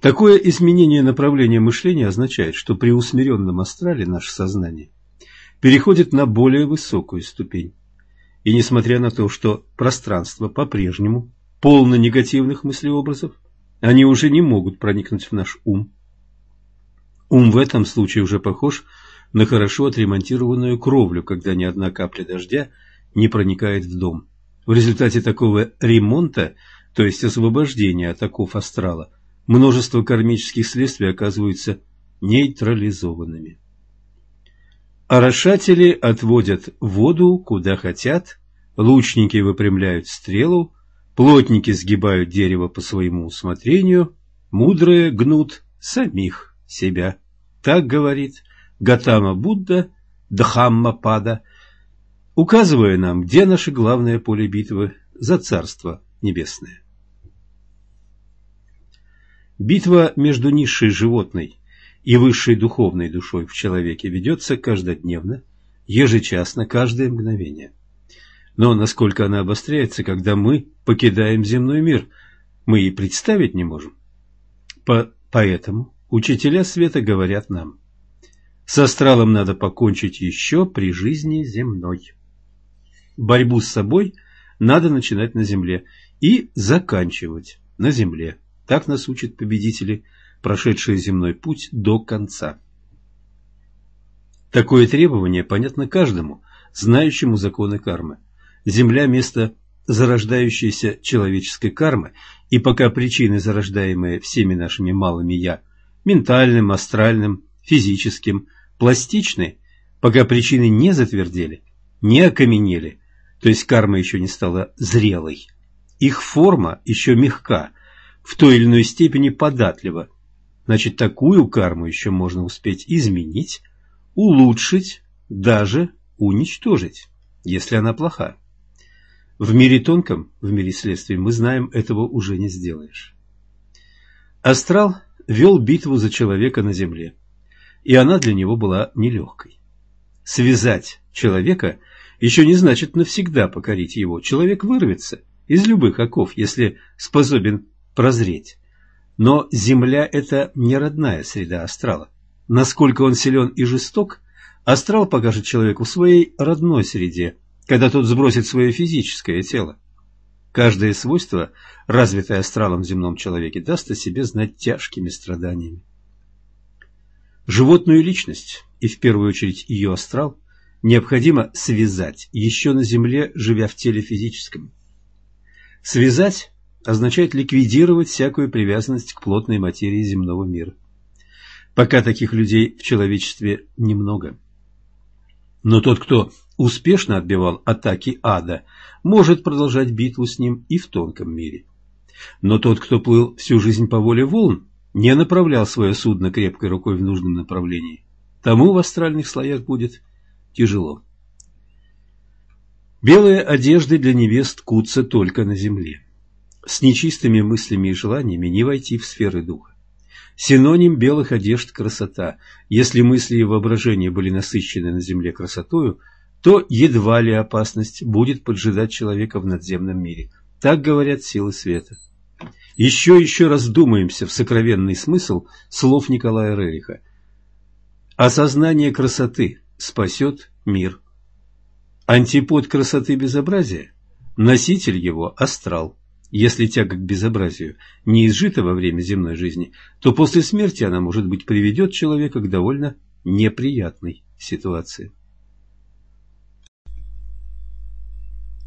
Такое изменение направления мышления означает, что при усмиренном астрале наше сознание переходит на более высокую ступень. И несмотря на то, что пространство по-прежнему полно негативных мыслеобразов, они уже не могут проникнуть в наш ум. Ум в этом случае уже похож на хорошо отремонтированную кровлю, когда ни одна капля дождя не проникает в дом. В результате такого ремонта, то есть освобождения от оков астрала, множество кармических следствий оказываются нейтрализованными. Орошатели отводят воду куда хотят, лучники выпрямляют стрелу, плотники сгибают дерево по своему усмотрению, мудрые гнут самих себя. Так говорит Гатама Будда Дхамма Пада, указывая нам, где наше главное поле битвы за Царство Небесное. Битва между низшей животной и высшей духовной душой в человеке ведется каждодневно, ежечасно, каждое мгновение. Но насколько она обостряется, когда мы покидаем земной мир, мы и представить не можем. По поэтому учителя света говорят нам, с астралом надо покончить еще при жизни земной. Борьбу с собой надо начинать на земле и заканчивать на земле. Так нас учат победители, прошедшие земной путь до конца. Такое требование понятно каждому, знающему законы кармы. Земля – место зарождающейся человеческой кармы, и пока причины, зарождаемые всеми нашими малыми «я» – ментальным, астральным, физическим, пластичны, пока причины не затвердели, не окаменели, то есть карма еще не стала зрелой. Их форма еще мягка, в той или иной степени податлива. Значит, такую карму еще можно успеть изменить, улучшить, даже уничтожить, если она плоха. В мире тонком, в мире следствий, мы знаем, этого уже не сделаешь. Астрал вел битву за человека на земле, и она для него была нелегкой. Связать человека еще не значит навсегда покорить его. Человек вырвется из любых оков, если способен прозреть. Но Земля – это не родная среда астрала. Насколько он силен и жесток, астрал покажет человеку в своей родной среде, когда тот сбросит свое физическое тело. Каждое свойство, развитое астралом в земном человеке, даст о себе знать тяжкими страданиями. Животную личность, и в первую очередь ее астрал, необходимо связать, еще на Земле, живя в теле физическом. Связать означает ликвидировать всякую привязанность к плотной материи земного мира. Пока таких людей в человечестве немного. Но тот, кто успешно отбивал атаки ада, может продолжать битву с ним и в тонком мире. Но тот, кто плыл всю жизнь по воле волн, не направлял свое судно крепкой рукой в нужном направлении, тому в астральных слоях будет тяжело. Белые одежды для невест кутся только на земле. С нечистыми мыслями и желаниями не войти в сферы духа. Синоним белых одежд – красота. Если мысли и воображение были насыщены на земле красотою, то едва ли опасность будет поджидать человека в надземном мире. Так говорят силы света. Еще еще раз вдумаемся в сокровенный смысл слов Николая Рериха. Осознание красоты спасет мир. Антипод красоты безобразия – носитель его – астрал. Если тяга к безобразию не изжита во время земной жизни, то после смерти она, может быть, приведет человека к довольно неприятной ситуации.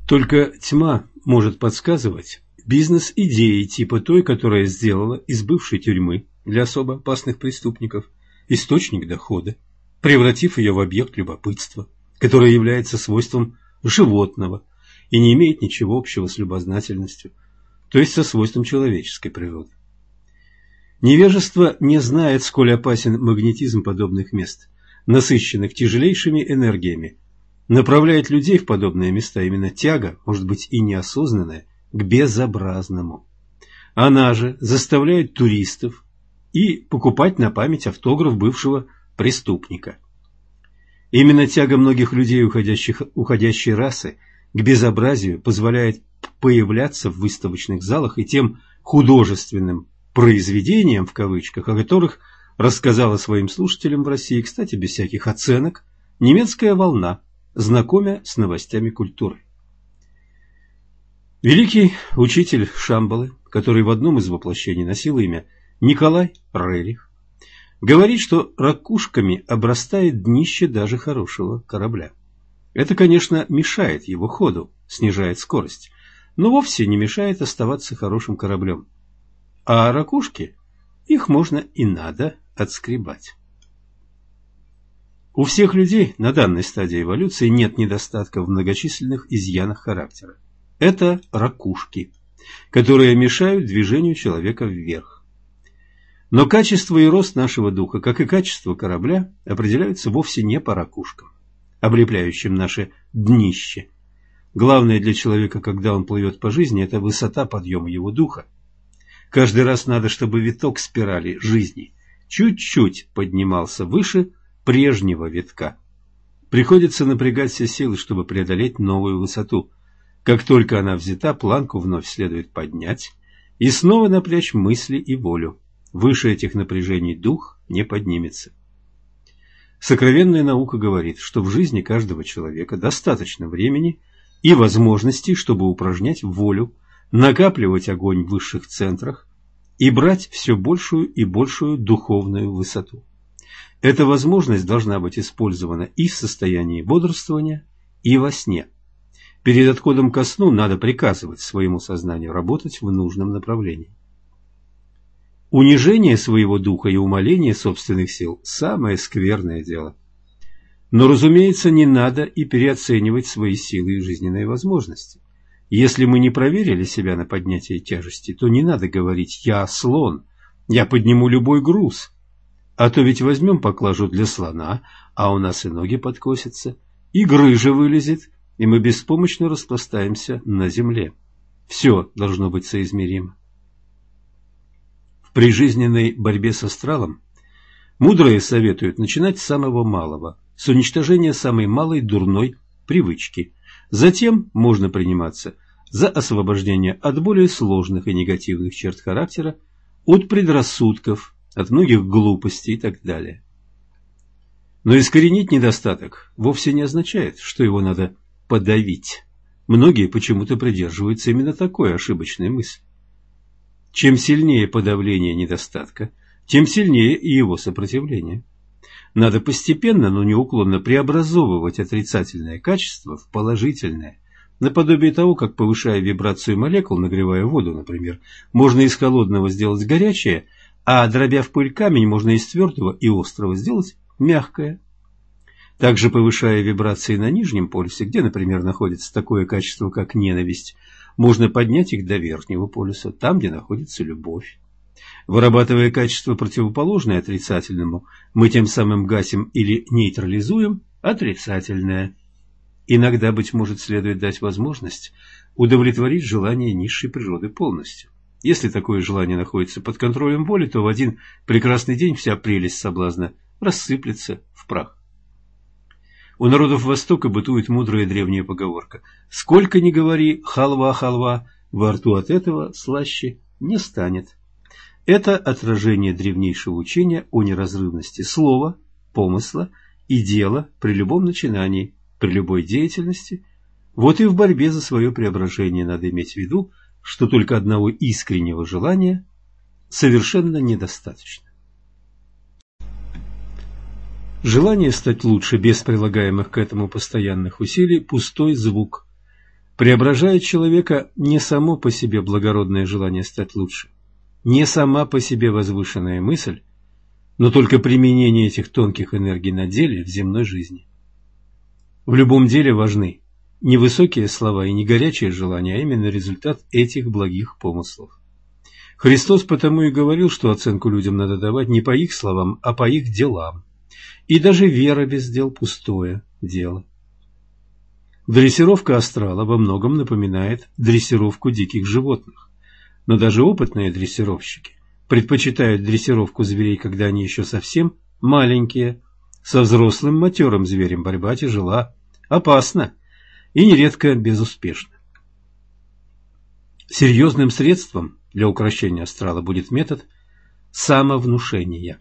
Только тьма может подсказывать, бизнес-идеи типа той, которая сделала из бывшей тюрьмы для особо опасных преступников источник дохода, превратив ее в объект любопытства, которое является свойством животного и не имеет ничего общего с любознательностью, то есть со свойством человеческой природы. Невежество не знает, сколь опасен магнетизм подобных мест, насыщенных тяжелейшими энергиями. Направляет людей в подобные места именно тяга, может быть и неосознанная, к безобразному. Она же заставляет туристов и покупать на память автограф бывшего преступника. Именно тяга многих людей уходящих, уходящей расы к безобразию позволяет появляться в выставочных залах и тем художественным произведениям, в кавычках, о которых рассказала своим слушателям в России, кстати, без всяких оценок, немецкая волна, знакомя с новостями культуры. Великий учитель Шамбалы, который в одном из воплощений носил имя Николай Рерих, говорит, что ракушками обрастает днище даже хорошего корабля. Это, конечно, мешает его ходу, снижает скорость, но вовсе не мешает оставаться хорошим кораблем. А ракушки, их можно и надо отскребать. У всех людей на данной стадии эволюции нет недостатка в многочисленных изъянах характера. Это ракушки, которые мешают движению человека вверх. Но качество и рост нашего духа, как и качество корабля, определяются вовсе не по ракушкам, облепляющим наше днище. Главное для человека, когда он плывет по жизни, это высота подъема его духа. Каждый раз надо, чтобы виток спирали жизни чуть-чуть поднимался выше прежнего витка. Приходится напрягать все силы, чтобы преодолеть новую высоту. Как только она взята, планку вновь следует поднять и снова напрячь мысли и волю. Выше этих напряжений дух не поднимется. Сокровенная наука говорит, что в жизни каждого человека достаточно времени и возможностей, чтобы упражнять волю, накапливать огонь в высших центрах и брать все большую и большую духовную высоту. Эта возможность должна быть использована и в состоянии бодрствования, и во сне. Перед отходом ко сну надо приказывать своему сознанию работать в нужном направлении. Унижение своего духа и умоление собственных сил – самое скверное дело. Но, разумеется, не надо и переоценивать свои силы и жизненные возможности. Если мы не проверили себя на поднятие тяжести, то не надо говорить «я слон», «я подниму любой груз», а то ведь возьмем поклажу для слона, а у нас и ноги подкосятся, и грыжа вылезет, и мы беспомощно распластаемся на земле. Все должно быть соизмеримо. В прижизненной борьбе с астралом мудрые советуют начинать с самого малого, с уничтожения самой малой дурной привычки – Затем можно приниматься за освобождение от более сложных и негативных черт характера, от предрассудков, от многих глупостей и так далее. Но искоренить недостаток вовсе не означает, что его надо подавить. Многие почему-то придерживаются именно такой ошибочной мысли. Чем сильнее подавление недостатка, тем сильнее и его сопротивление. Надо постепенно, но неуклонно преобразовывать отрицательное качество в положительное. Наподобие того, как, повышая вибрацию молекул, нагревая воду, например, можно из холодного сделать горячее, а дробя в пыль камень, можно из твердого и острого сделать мягкое. Также, повышая вибрации на нижнем полюсе, где, например, находится такое качество, как ненависть, можно поднять их до верхнего полюса, там, где находится любовь. Вырабатывая качество, противоположное отрицательному, мы тем самым гасим или нейтрализуем отрицательное. Иногда, быть может, следует дать возможность удовлетворить желание низшей природы полностью. Если такое желание находится под контролем воли, то в один прекрасный день вся прелесть соблазна рассыплется в прах. У народов Востока бытует мудрая древняя поговорка «Сколько ни говори, халва-халва, во рту от этого слаще не станет». Это отражение древнейшего учения о неразрывности слова, помысла и дела при любом начинании, при любой деятельности. Вот и в борьбе за свое преображение надо иметь в виду, что только одного искреннего желания совершенно недостаточно. Желание стать лучше без прилагаемых к этому постоянных усилий – пустой звук. Преображает человека не само по себе благородное желание стать лучше, не сама по себе возвышенная мысль, но только применение этих тонких энергий на деле в земной жизни. В любом деле важны не высокие слова и не горячие желания, а именно результат этих благих помыслов. Христос потому и говорил, что оценку людям надо давать не по их словам, а по их делам. И даже вера без дел – пустое дело. Дрессировка астрала во многом напоминает дрессировку диких животных. Но даже опытные дрессировщики предпочитают дрессировку зверей, когда они еще совсем маленькие. Со взрослым матерым зверем борьба тяжела, опасна и нередко безуспешна. Серьезным средством для укрощения астрала будет метод самовнушения.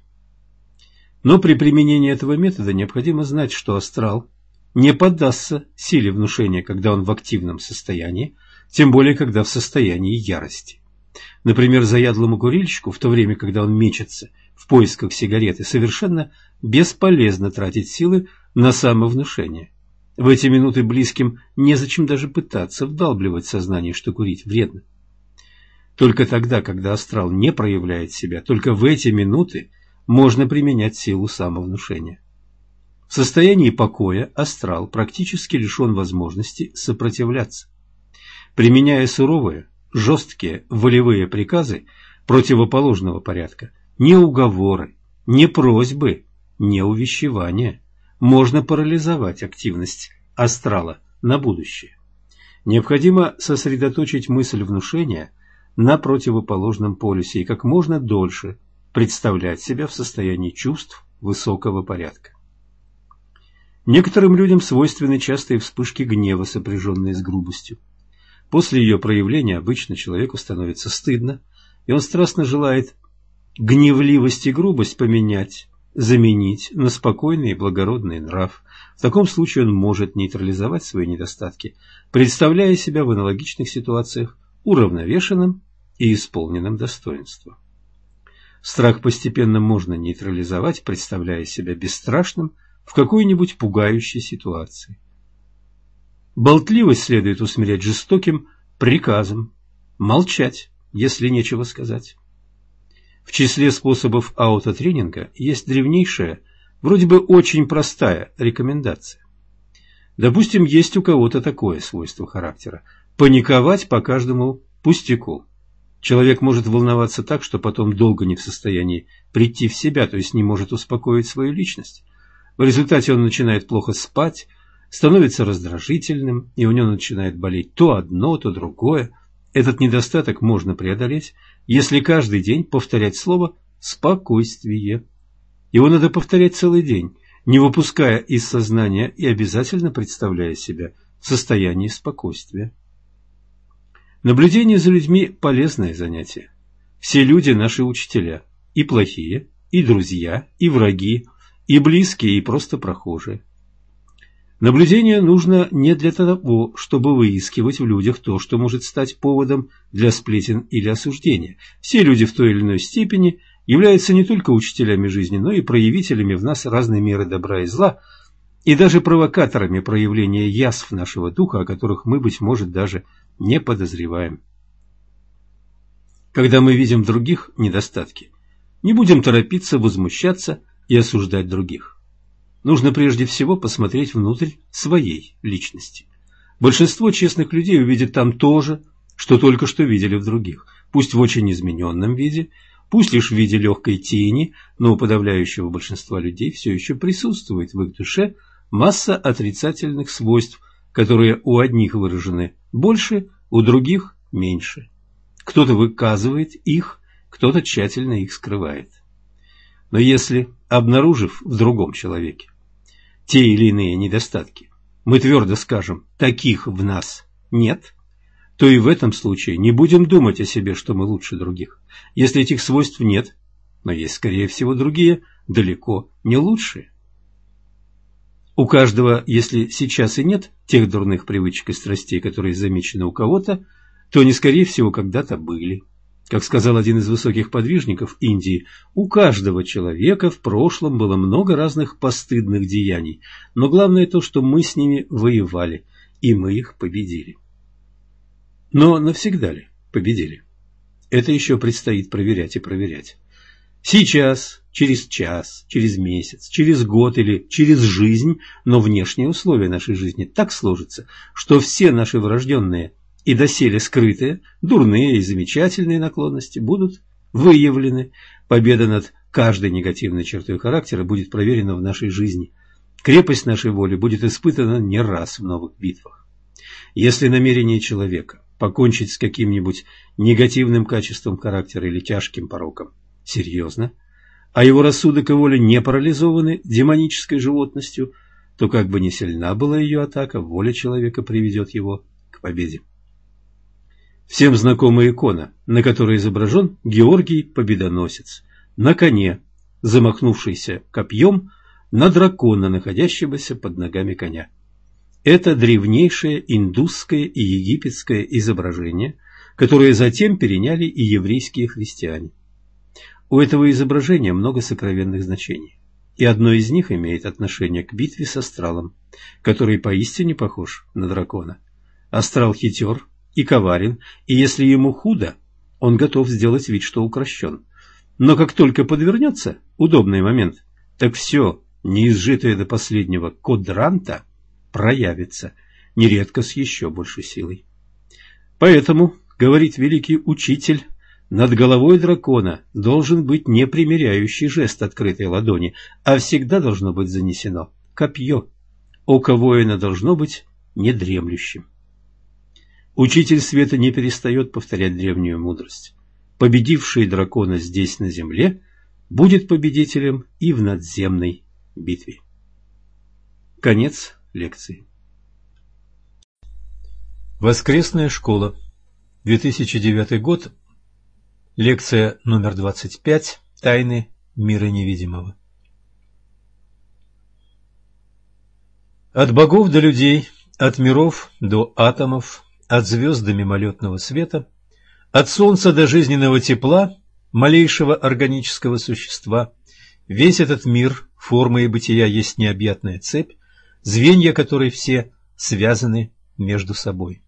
Но при применении этого метода необходимо знать, что астрал не поддастся силе внушения, когда он в активном состоянии, тем более когда в состоянии ярости. Например, заядлому курильщику, в то время, когда он мечется в поисках сигареты, совершенно бесполезно тратить силы на самовнушение. В эти минуты близким незачем даже пытаться вдалбливать сознание, что курить вредно. Только тогда, когда астрал не проявляет себя, только в эти минуты можно применять силу самовнушения. В состоянии покоя астрал практически лишен возможности сопротивляться. Применяя суровые, жесткие волевые приказы противоположного порядка, не уговоры, не просьбы, не увещевания, можно парализовать активность астрала на будущее. Необходимо сосредоточить мысль внушения на противоположном полюсе и как можно дольше представлять себя в состоянии чувств высокого порядка. Некоторым людям свойственны частые вспышки гнева, сопряженные с грубостью. После ее проявления обычно человеку становится стыдно, и он страстно желает гневливость и грубость поменять, заменить на спокойный и благородный нрав. В таком случае он может нейтрализовать свои недостатки, представляя себя в аналогичных ситуациях уравновешенным и исполненным достоинством. Страх постепенно можно нейтрализовать, представляя себя бесстрашным в какой-нибудь пугающей ситуации. Болтливость следует усмирять жестоким приказом, молчать, если нечего сказать. В числе способов аутотренинга есть древнейшая, вроде бы очень простая рекомендация. Допустим, есть у кого-то такое свойство характера – паниковать по каждому пустяку. Человек может волноваться так, что потом долго не в состоянии прийти в себя, то есть не может успокоить свою личность. В результате он начинает плохо спать, становится раздражительным, и у него начинает болеть то одно, то другое. Этот недостаток можно преодолеть, если каждый день повторять слово «спокойствие». Его надо повторять целый день, не выпуская из сознания и обязательно представляя себя в состоянии спокойствия. Наблюдение за людьми – полезное занятие. Все люди – наши учителя. И плохие, и друзья, и враги, и близкие, и просто прохожие. Наблюдение нужно не для того, чтобы выискивать в людях то, что может стать поводом для сплетен или осуждения. Все люди в той или иной степени являются не только учителями жизни, но и проявителями в нас разной меры добра и зла, и даже провокаторами проявления язв нашего духа, о которых мы, быть может, даже не подозреваем. Когда мы видим в других недостатки, не будем торопиться возмущаться и осуждать других. Нужно прежде всего посмотреть внутрь своей личности. Большинство честных людей увидит там то же, что только что видели в других, пусть в очень измененном виде, пусть лишь в виде легкой тени, но у подавляющего большинства людей все еще присутствует в их душе масса отрицательных свойств, которые у одних выражены больше, у других меньше. Кто-то выказывает их, кто-то тщательно их скрывает. Но если, обнаружив в другом человеке те или иные недостатки, мы твердо скажем «таких в нас нет», то и в этом случае не будем думать о себе, что мы лучше других. Если этих свойств нет, но есть, скорее всего, другие, далеко не лучшие. У каждого, если сейчас и нет тех дурных привычек и страстей, которые замечены у кого-то, то они, скорее всего, когда-то были. Как сказал один из высоких подвижников Индии, у каждого человека в прошлом было много разных постыдных деяний, но главное то, что мы с ними воевали, и мы их победили. Но навсегда ли победили? Это еще предстоит проверять и проверять. Сейчас, через час, через месяц, через год или через жизнь, но внешние условия нашей жизни так сложатся, что все наши врожденные и доселе скрытые, дурные и замечательные наклонности будут выявлены. Победа над каждой негативной чертой характера будет проверена в нашей жизни. Крепость нашей воли будет испытана не раз в новых битвах. Если намерение человека покончить с каким-нибудь негативным качеством характера или тяжким пороком серьезно, а его рассудок и воля не парализованы демонической животностью, то как бы ни сильна была ее атака, воля человека приведет его к победе. Всем знакомая икона, на которой изображен Георгий Победоносец, на коне, замахнувшийся копьем на дракона, находящегося под ногами коня. Это древнейшее индусское и египетское изображение которые затем переняли и еврейские христиане. У этого изображения много сокровенных значений, и одно из них имеет отношение к битве с астралом, который поистине похож на дракона. Астрал хитер и коварен, и если ему худо, он готов сделать вид, что укращен. Но как только подвернется удобный момент, так все, неизжитое до последнего кодранта, проявится, нередко с еще большей силой. Поэтому, говорит великий учитель, над головой дракона должен быть не примиряющий жест открытой ладони, а всегда должно быть занесено копье. Око воина должно быть недремлющим. Учитель света не перестает повторять древнюю мудрость. Победивший дракона здесь на земле будет победителем и в надземной битве. Конец лекции. Воскресная школа. 2009 год. Лекция номер 25. Тайны мира невидимого. От богов до людей, от миров до атомов, от звезд до мимолетного света, от солнца до жизненного тепла, малейшего органического существа, весь этот мир, форма и бытия есть необъятная цепь, звенья которой все связаны между собой.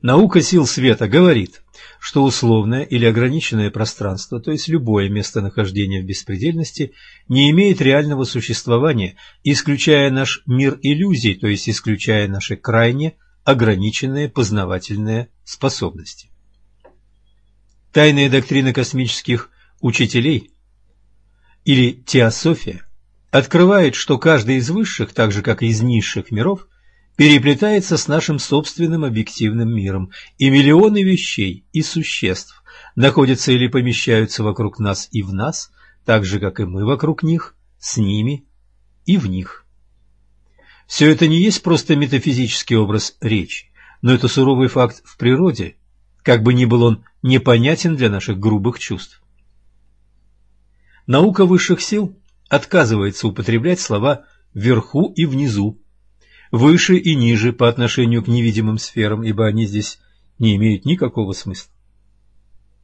Наука сил света говорит, что условное или ограниченное пространство, то есть любое местонахождение в беспредельности, не имеет реального существования, исключая наш мир иллюзий, то есть исключая наши крайне ограниченные познавательные способности. Тайная доктрина космических учителей или теософия открывает, что каждый из высших, так же как и из низших миров, переплетается с нашим собственным объективным миром, и миллионы вещей и существ находятся или помещаются вокруг нас и в нас, так же как и мы вокруг них, с ними и в них. Все это не есть просто метафизический образ речи, но это суровый факт в природе, как бы ни был он непонятен для наших грубых чувств. Наука высших сил отказывается употреблять слова «вверху» и «внизу», «выше» и «ниже» по отношению к невидимым сферам, ибо они здесь не имеют никакого смысла.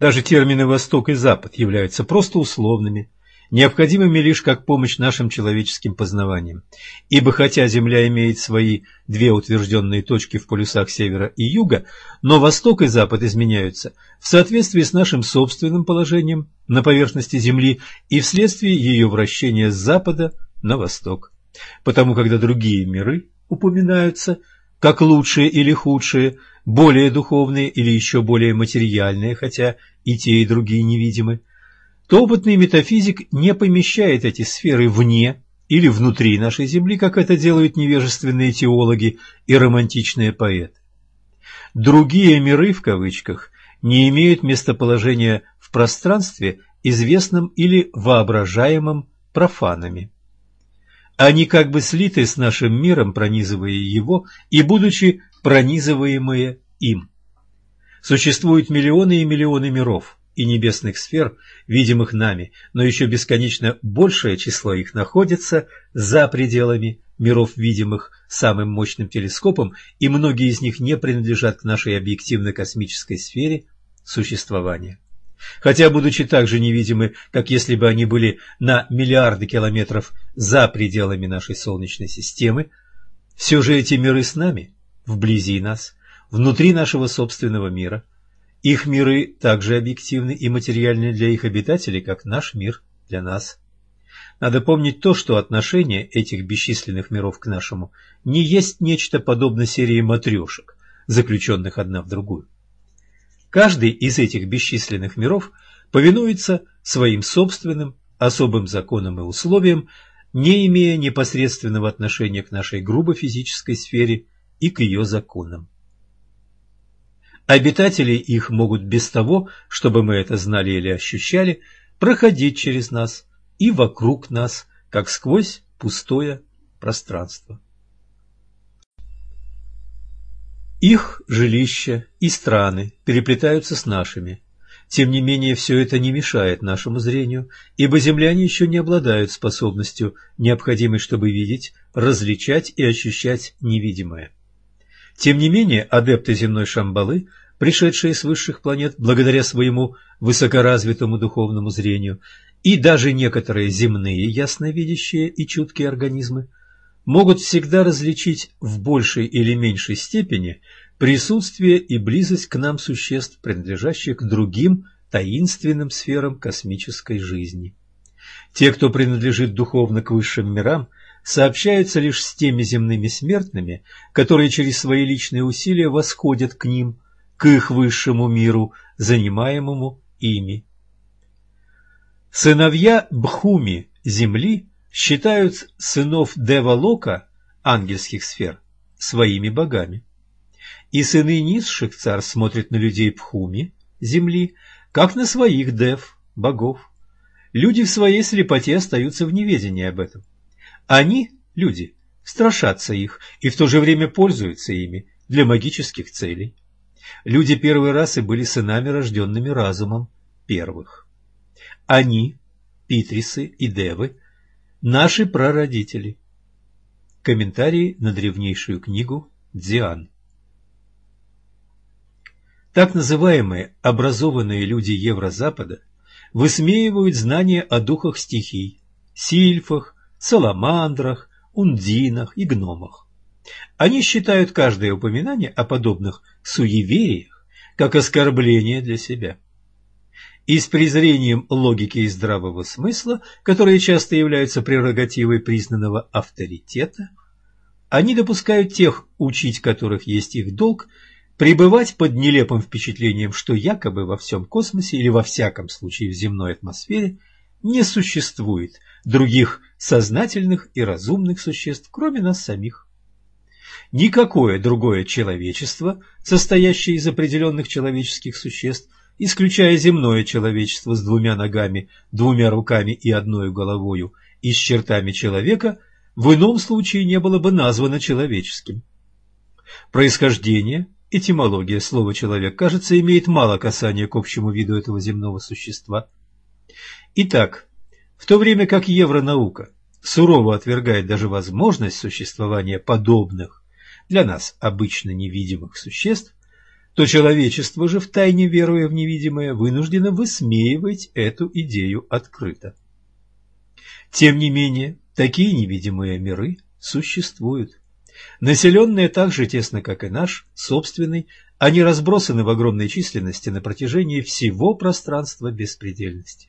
Даже термины «восток» и «запад» являются просто условными, необходимыми лишь как помощь нашим человеческим познаваниям. Ибо хотя Земля имеет свои две утвержденные точки в полюсах севера и юга, но восток и запад изменяются в соответствии с нашим собственным положением на поверхности Земли и вследствие ее вращения с запада на восток. Потому когда другие миры упоминаются как лучшие или худшие, более духовные или еще более материальные, хотя и те, и другие невидимы, то опытный метафизик не помещает эти сферы вне или внутри нашей Земли, как это делают невежественные теологи и романтичные поэты. Другие миры, в кавычках, не имеют местоположения в пространстве, известном или воображаемом профанами. Они как бы слиты с нашим миром, пронизывая его и будучи пронизываемые им. Существуют миллионы и миллионы миров, и небесных сфер, видимых нами, но еще бесконечно большее число их находится за пределами миров, видимых самым мощным телескопом, и многие из них не принадлежат к нашей объективно-космической сфере существования. Хотя, будучи так же невидимы, как если бы они были на миллиарды километров за пределами нашей Солнечной системы, все же эти миры с нами, вблизи нас, внутри нашего собственного мира – их миры также объективны и материальны для их обитателей, как наш мир для нас. Надо помнить то, что отношение этих бесчисленных миров к нашему не есть нечто подобно серии матрешек, заключенных одна в другую. Каждый из этих бесчисленных миров повинуется своим собственным особым законам и условиям, не имея непосредственного отношения к нашей грубо физической сфере и к ее законам. Обитатели их могут без того, чтобы мы это знали или ощущали, проходить через нас и вокруг нас, как сквозь пустое пространство. Их жилища и страны переплетаются с нашими. Тем не менее, все это не мешает нашему зрению, ибо земляне еще не обладают способностью, необходимой, чтобы видеть, различать и ощущать невидимое. Тем не менее, адепты земной Шамбалы пришедшие с высших планет благодаря своему высокоразвитому духовному зрению, и даже некоторые земные ясновидящие и чуткие организмы могут всегда различить в большей или меньшей степени присутствие и близость к нам существ, принадлежащих к другим таинственным сферам космической жизни. Те, кто принадлежит духовно к высшим мирам, сообщаются лишь с теми земными смертными, которые через свои личные усилия восходят к ним, к их высшему миру, занимаемому ими. Сыновья Бхуми, Земли, считают сынов Девалока, ангельских сфер, своими богами. И сыны низших царств смотрят на людей Пхуми, Земли, как на своих Дев, богов. Люди в своей слепоте остаются в неведении об этом. Они, люди, страшатся их и в то же время пользуются ими для магических целей. Люди первой расы были сынами, рожденными разумом первых. Они, Питрисы и Девы, наши прародители. Комментарий на древнейшую книгу Дзиан. Так называемые образованные люди Еврозапада высмеивают знания о духах стихий, сильфах, саламандрах, ундинах и гномах. Они считают каждое упоминание о подобных суевериях как оскорбление для себя. И с презрением логики и здравого смысла, которые часто являются прерогативой признанного авторитета, они допускают тех, учить которых есть их долг, пребывать под нелепым впечатлением, что якобы во всем космосе или во всяком случае в земной атмосфере не существует других сознательных и разумных существ, кроме нас самих. Никакое другое человечество, состоящее из определенных человеческих существ, исключая земное человечество с двумя ногами, двумя руками и одной головою и с чертами человека, в ином случае не было бы названо человеческим. Происхождение, этимология слова «человек», кажется, имеет мало касания к общему виду этого земного существа. Итак, в то время как евронаука сурово отвергает даже возможность существования подобных для нас обычно невидимых существ, то человечество же, втайне веруя в невидимое, вынуждено высмеивать эту идею открыто. Тем не менее, такие невидимые миры существуют. Населенные так же тесно, как и наш, собственный, они разбросаны в огромной численности на протяжении всего пространства беспредельности.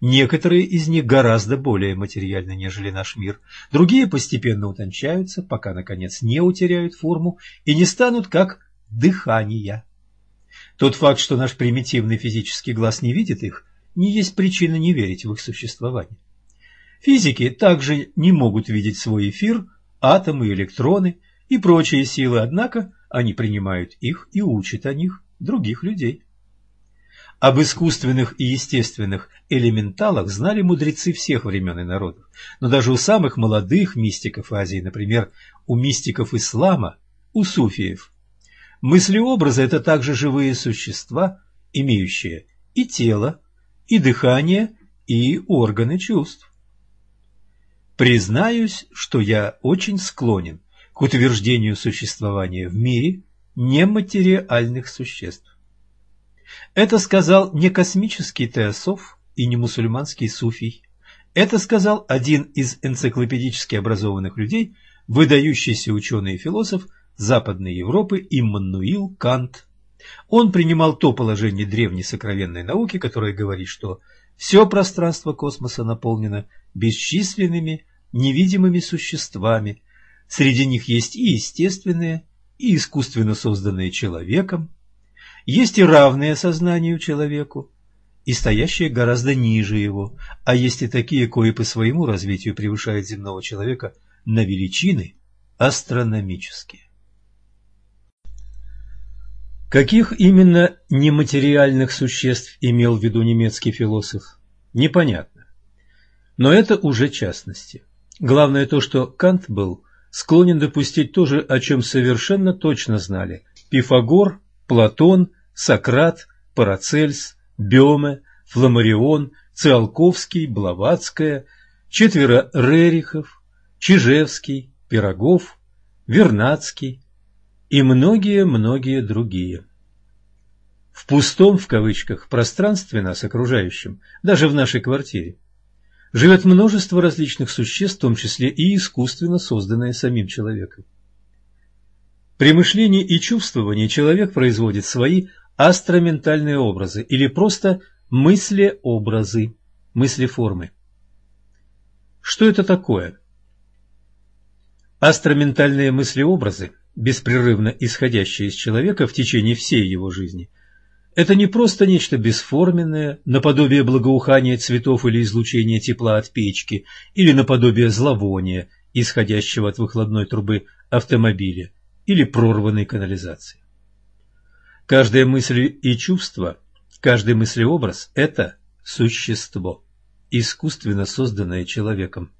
Некоторые из них гораздо более материальны, нежели наш мир. Другие постепенно утончаются, пока, наконец, не утеряют форму и не станут как дыхания. Тот факт, что наш примитивный физический глаз не видит их, не есть причина не верить в их существование. Физики также не могут видеть свой эфир, атомы, электроны и прочие силы, однако они принимают их и учат о них других людей. Об искусственных и естественных элементалах знали мудрецы всех времен и народов, но даже у самых молодых мистиков Азии, например, у мистиков ислама, у суфиев. Мысли-образы – это также живые существа, имеющие и тело, и дыхание, и органы чувств. Признаюсь, что я очень склонен к утверждению существования в мире нематериальных существ. Это сказал не космический теософ и не мусульманский суфий. Это сказал один из энциклопедически образованных людей, выдающийся ученый и философ Западной Европы Иммануил Кант. Он принимал то положение древней сокровенной науки, которое говорит, что все пространство космоса наполнено бесчисленными невидимыми существами. Среди них есть и естественные, и искусственно созданные человеком, есть и равные сознанию человеку, и стоящие гораздо ниже его, а есть и такие, кои по своему развитию превышают земного человека на величины астрономические. Каких именно нематериальных существ имел в виду немецкий философ, непонятно. Но это уже частности. Главное то, что Кант был склонен допустить то же, о чем совершенно точно знали Пифагор Платон, Сократ, Парацельс, Беме, Фламарион, Циолковский, Блаватская, четверо Рерихов, Чижевский, Пирогов, Вернадский и многие-многие другие. В пустом, в кавычках, пространстве нас окружающем, даже в нашей квартире, живет множество различных существ, в том числе и искусственно созданные самим человеком. При мышлении и чувствовании человек производит свои астроментальные образы или просто мыслеобразы, мыслеформы. Что это такое? Астроментальные мыслеобразы, беспрерывно исходящие из человека в течение всей его жизни, это не просто нечто бесформенное, наподобие благоухания цветов или излучения тепла от печки, или наподобие зловония, исходящего от выхлопной трубы автомобиля или прорванной канализации. Каждая мысль и чувство, каждый мыслеобраз – это существо, искусственно созданное человеком.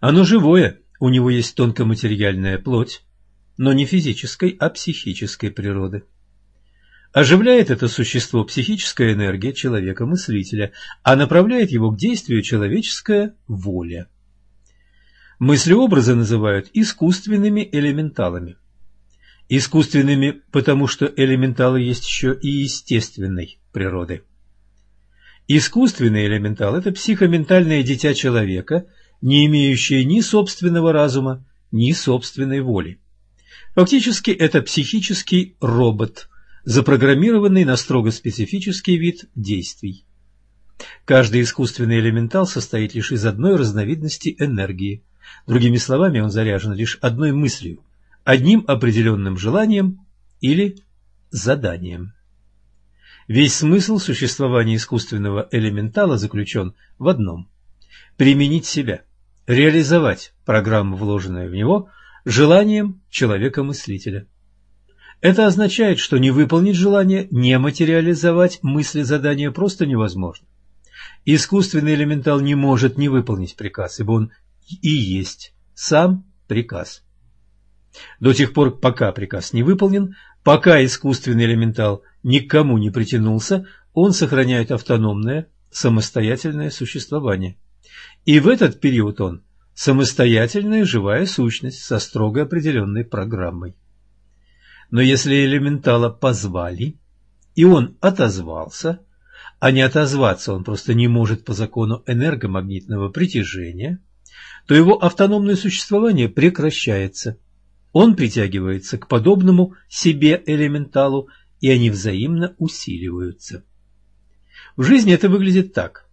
Оно живое, у него есть тонкоматериальная плоть, но не физической, а психической природы. Оживляет это существо психическая энергия человека-мыслителя, а направляет его к действию человеческая воля. Мыслеобразы называют искусственными элементалами. Искусственными, потому что элементалы есть еще и естественной природы. Искусственный элементал – это психоментальное дитя человека, не имеющее ни собственного разума, ни собственной воли. Фактически это психический робот, запрограммированный на строго специфический вид действий. Каждый искусственный элементал состоит лишь из одной разновидности энергии. Другими словами, он заряжен лишь одной мыслью, одним определенным желанием или заданием. Весь смысл существования искусственного элементала заключен в одном – применить себя, реализовать программу, вложенную в него, желанием человека-мыслителя. Это означает, что не выполнить желание, не материализовать мысли задания просто невозможно. Искусственный элементал не может не выполнить приказ, ибо он и есть сам приказ. До тех пор, пока приказ не выполнен, пока искусственный элементал никому не притянулся, он сохраняет автономное, самостоятельное существование. И в этот период он – самостоятельная живая сущность со строго определенной программой. Но если элементала позвали, и он отозвался, а не отозваться он просто не может по закону энергомагнитного притяжения, то его автономное существование прекращается. Он притягивается к подобному себе элементалу, и они взаимно усиливаются. В жизни это выглядит так.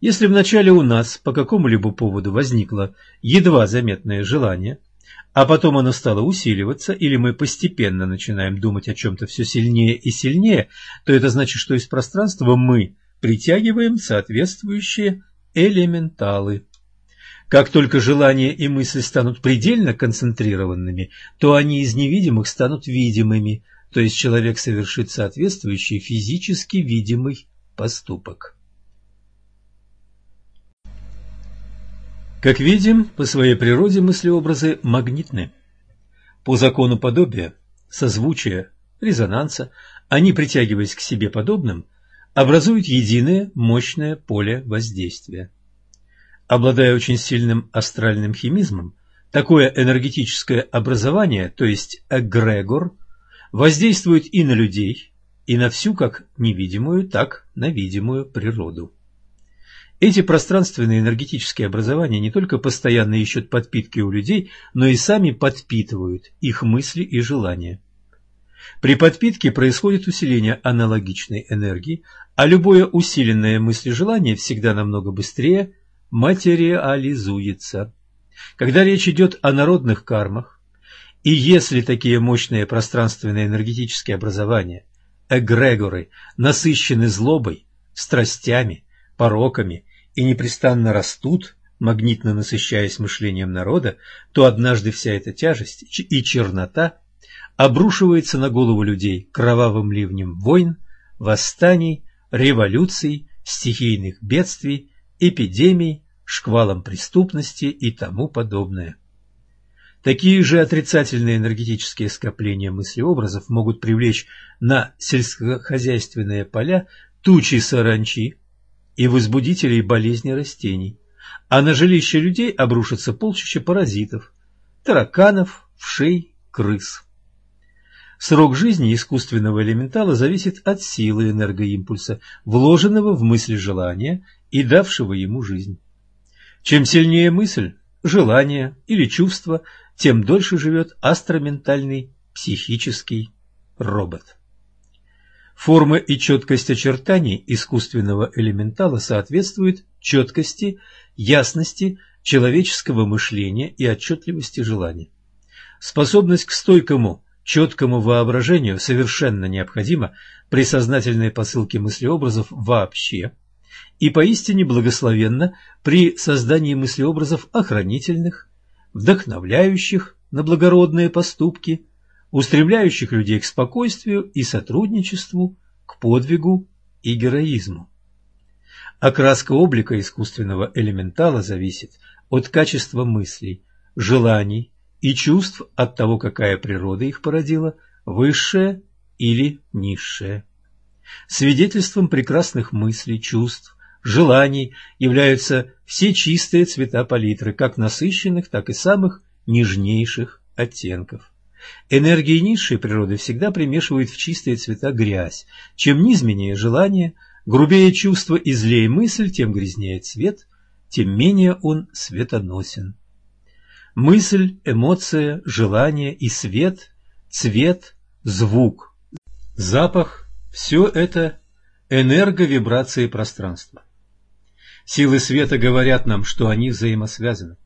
Если вначале у нас по какому-либо поводу возникло едва заметное желание – а потом оно стало усиливаться, или мы постепенно начинаем думать о чем-то все сильнее и сильнее, то это значит, что из пространства мы притягиваем соответствующие элементалы. Как только желания и мысли станут предельно концентрированными, то они из невидимых станут видимыми, то есть человек совершит соответствующий физически видимый поступок. Как видим, по своей природе мыслеобразы магнитны. По закону подобия, созвучия, резонанса, они, притягиваясь к себе подобным, образуют единое мощное поле воздействия. Обладая очень сильным астральным химизмом, такое энергетическое образование, то есть эгрегор, воздействует и на людей, и на всю как невидимую, так на видимую природу. Эти пространственные энергетические образования не только постоянно ищут подпитки у людей, но и сами подпитывают их мысли и желания. При подпитке происходит усиление аналогичной энергии, а любое усиленное мыслежелание всегда намного быстрее материализуется. Когда речь идет о народных кармах, и если такие мощные пространственные энергетические образования, эгрегоры, насыщены злобой, страстями, пороками и непрестанно растут, магнитно насыщаясь мышлением народа, то однажды вся эта тяжесть и чернота обрушивается на голову людей кровавым ливнем войн, восстаний, революций, стихийных бедствий, эпидемий, шквалом преступности и тому подобное. Такие же отрицательные энергетические скопления мыслеобразов могут привлечь на сельскохозяйственные поля тучи саранчи, и возбудителей болезни растений, а на жилище людей обрушится полчища паразитов, тараканов, вшей, крыс. Срок жизни искусственного элементала зависит от силы энергоимпульса, вложенного в мысль желания и давшего ему жизнь. Чем сильнее мысль, желание или чувство, тем дольше живет астроментальный психический робот. Форма и четкость очертаний искусственного элементала соответствуют четкости, ясности человеческого мышления и отчетливости желания. Способность к стойкому, четкому воображению совершенно необходима при сознательной посылке мыслеобразов вообще и поистине благословенна при создании мыслеобразов охранительных, вдохновляющих на благородные поступки, устремляющих людей к спокойствию и сотрудничеству, к подвигу и героизму. Окраска облика искусственного элементала зависит от качества мыслей, желаний и чувств от того, какая природа их породила, высшая или низшая. Свидетельством прекрасных мыслей, чувств, желаний являются все чистые цвета палитры, как насыщенных, так и самых нежнейших оттенков. Энергии низшей природы всегда примешивают в чистые цвета грязь. Чем низменнее желание, грубее чувство и злее мысль, тем грязнее цвет, тем менее он светоносен. Мысль, эмоция, желание и свет, цвет, звук, запах – все это энерговибрации пространства. Силы света говорят нам, что они взаимосвязаны.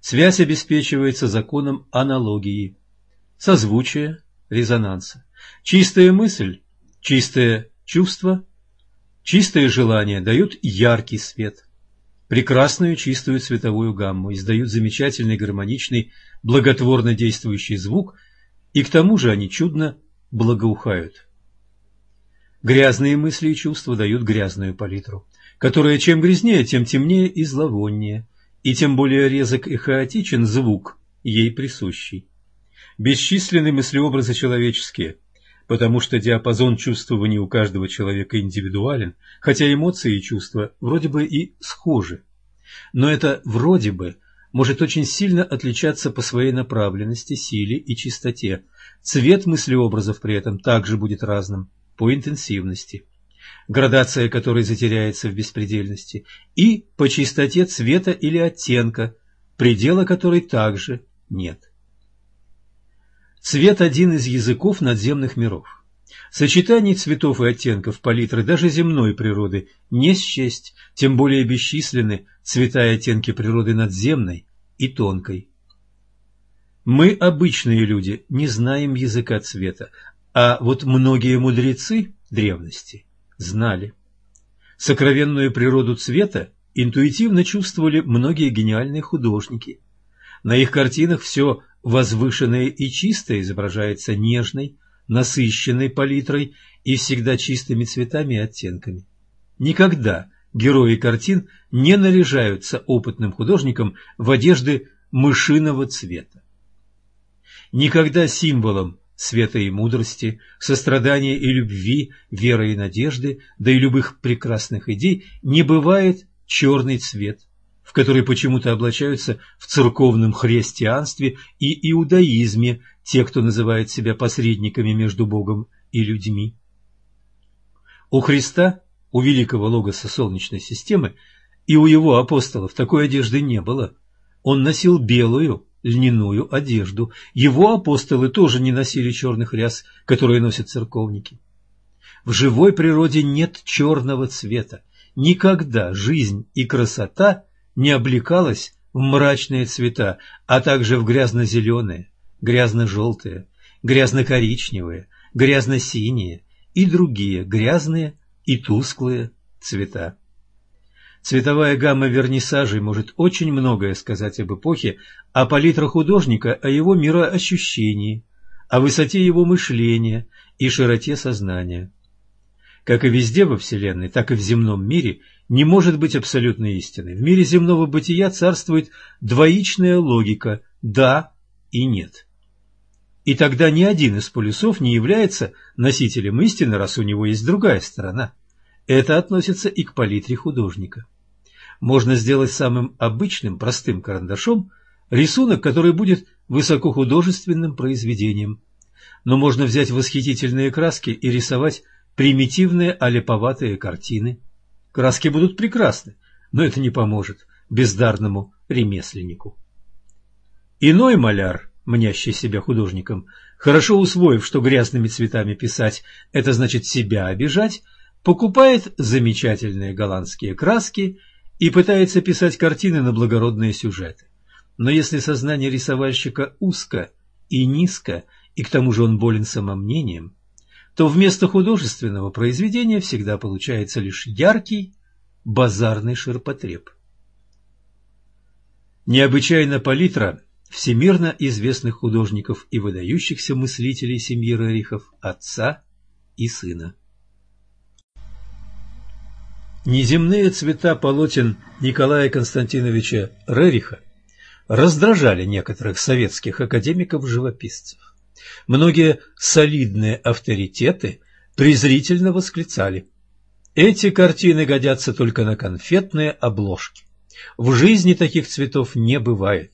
Связь обеспечивается законом аналогии, созвучия, резонанса. Чистая мысль, чистое чувство, чистое желание дают яркий свет, прекрасную чистую цветовую гамму, издают замечательный гармоничный, благотворно действующий звук, и к тому же они чудно благоухают. Грязные мысли и чувства дают грязную палитру которая чем грязнее, тем темнее и зловоннее, и тем более резок и хаотичен звук, ей присущий. Бесчисленны мыслеобразы человеческие, потому что диапазон чувствований у каждого человека индивидуален, хотя эмоции и чувства вроде бы и схожи. Но это «вроде бы» может очень сильно отличаться по своей направленности, силе и чистоте. Цвет мыслеобразов при этом также будет разным по интенсивности градация которой затеряется в беспредельности, и по чистоте цвета или оттенка, предела которой также нет. Цвет – один из языков надземных миров. Сочетаний цветов и оттенков палитры даже земной природы не счесть, тем более бесчисленны цвета и оттенки природы надземной и тонкой. Мы, обычные люди, не знаем языка цвета, а вот многие мудрецы древности знали. Сокровенную природу цвета интуитивно чувствовали многие гениальные художники. На их картинах все возвышенное и чистое изображается нежной, насыщенной палитрой и всегда чистыми цветами и оттенками. Никогда герои картин не наряжаются опытным художником в одежды мышиного цвета. Никогда символом света и мудрости, сострадания и любви, веры и надежды, да и любых прекрасных идей, не бывает черный цвет, в который почему-то облачаются в церковном христианстве и иудаизме те, кто называет себя посредниками между Богом и людьми. У Христа, у великого логоса Солнечной системы, и у его апостолов такой одежды не было. Он носил белую, льняную одежду. Его апостолы тоже не носили черных ряс, которые носят церковники. В живой природе нет черного цвета. Никогда жизнь и красота не облекалась в мрачные цвета, а также в грязно-зеленые, грязно-желтые, грязно-коричневые, грязно-синие и другие грязные и тусклые цвета. Цветовая гамма вернисажей может очень многое сказать об эпохе, а палитра художника о его мироощущении, о высоте его мышления и широте сознания. Как и везде во Вселенной, так и в земном мире не может быть абсолютной истины. В мире земного бытия царствует двоичная логика «да» и «нет». И тогда ни один из полюсов не является носителем истины, раз у него есть другая сторона. Это относится и к палитре художника можно сделать самым обычным, простым карандашом рисунок, который будет высокохудожественным произведением. но можно взять восхитительные краски и рисовать примитивные олеповатые картины. Краски будут прекрасны, но это не поможет бездарному ремесленнику. Иной маляр, мнящий себя художником, хорошо усвоив, что грязными цветами писать – это значит себя обижать, покупает замечательные голландские краски и пытается писать картины на благородные сюжеты. Но если сознание рисовальщика узко и низко, и к тому же он болен самомнением, то вместо художественного произведения всегда получается лишь яркий базарный ширпотреб. Необычайно палитра всемирно известных художников и выдающихся мыслителей семьи Рерихов, отца и сына. Неземные цвета полотен Николая Константиновича Рериха раздражали некоторых советских академиков-живописцев. Многие солидные авторитеты презрительно восклицали «Эти картины годятся только на конфетные обложки. В жизни таких цветов не бывает.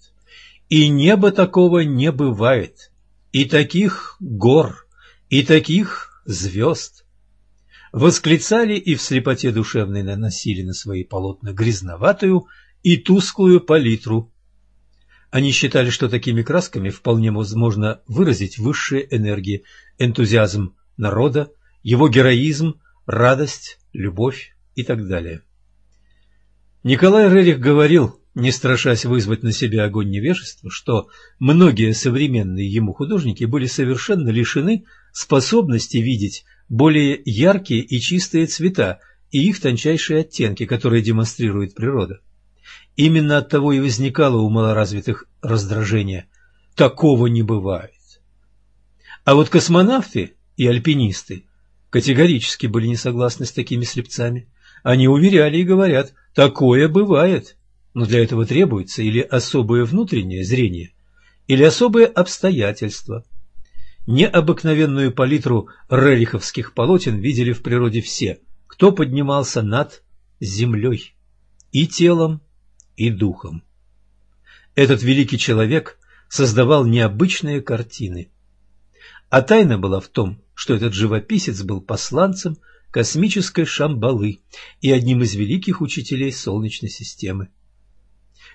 И неба такого не бывает. И таких гор, и таких звезд. Восклицали и в слепоте душевной наносили на свои полотна грязноватую и тусклую палитру. Они считали, что такими красками вполне возможно выразить высшие энергии, энтузиазм народа, его героизм, радость, любовь и так далее. Николай Рерих говорил, не страшась вызвать на себя огонь невежества, что многие современные ему художники были совершенно лишены способности видеть более яркие и чистые цвета и их тончайшие оттенки, которые демонстрирует природа. Именно от того и возникало у малоразвитых раздражение. Такого не бывает. А вот космонавты и альпинисты категорически были не согласны с такими слепцами. Они уверяли и говорят, такое бывает но для этого требуется или особое внутреннее зрение, или особые обстоятельства. Необыкновенную палитру рериховских полотен видели в природе все, кто поднимался над землей и телом, и духом. Этот великий человек создавал необычные картины. А тайна была в том, что этот живописец был посланцем космической Шамбалы и одним из великих учителей Солнечной системы.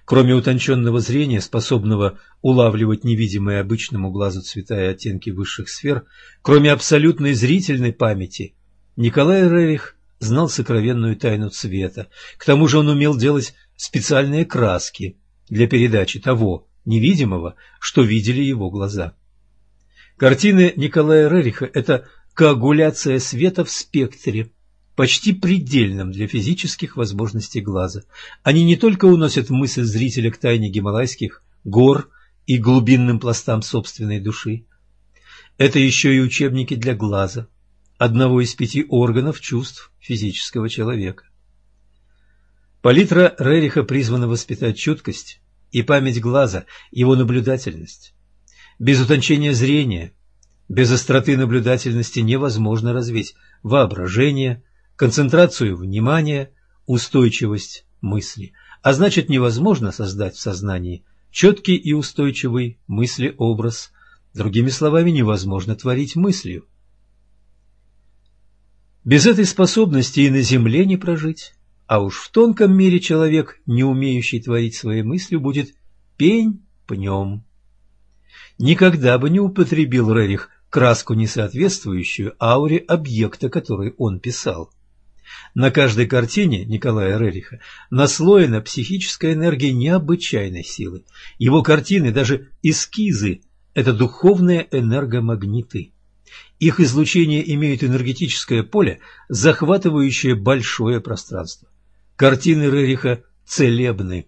Кроме утонченного зрения, способного улавливать невидимые обычному глазу цвета и оттенки высших сфер, кроме абсолютной зрительной памяти, Николай Рерих знал сокровенную тайну цвета. К тому же он умел делать специальные краски для передачи того невидимого, что видели его глаза. Картины Николая Рериха – это коагуляция света в спектре, почти предельным для физических возможностей глаза. Они не только уносят мысль зрителя к тайне гималайских гор и глубинным пластам собственной души. Это еще и учебники для глаза, одного из пяти органов чувств физического человека. Палитра Рериха призвана воспитать чуткость и память глаза, его наблюдательность. Без утончения зрения, без остроты наблюдательности невозможно развить воображение, концентрацию внимания, устойчивость мысли, а значит невозможно создать в сознании четкий и устойчивый мыслеобраз, другими словами, невозможно творить мыслью. Без этой способности и на земле не прожить, а уж в тонком мире человек, не умеющий творить своей мыслью, будет пень пнем. Никогда бы не употребил Рерих краску, несоответствующую ауре объекта, который он писал. На каждой картине Николая Рериха наслоена психическая энергия необычайной силы. Его картины, даже эскизы – это духовные энергомагниты. Их излучение имеет энергетическое поле, захватывающее большое пространство. Картины Рериха целебны.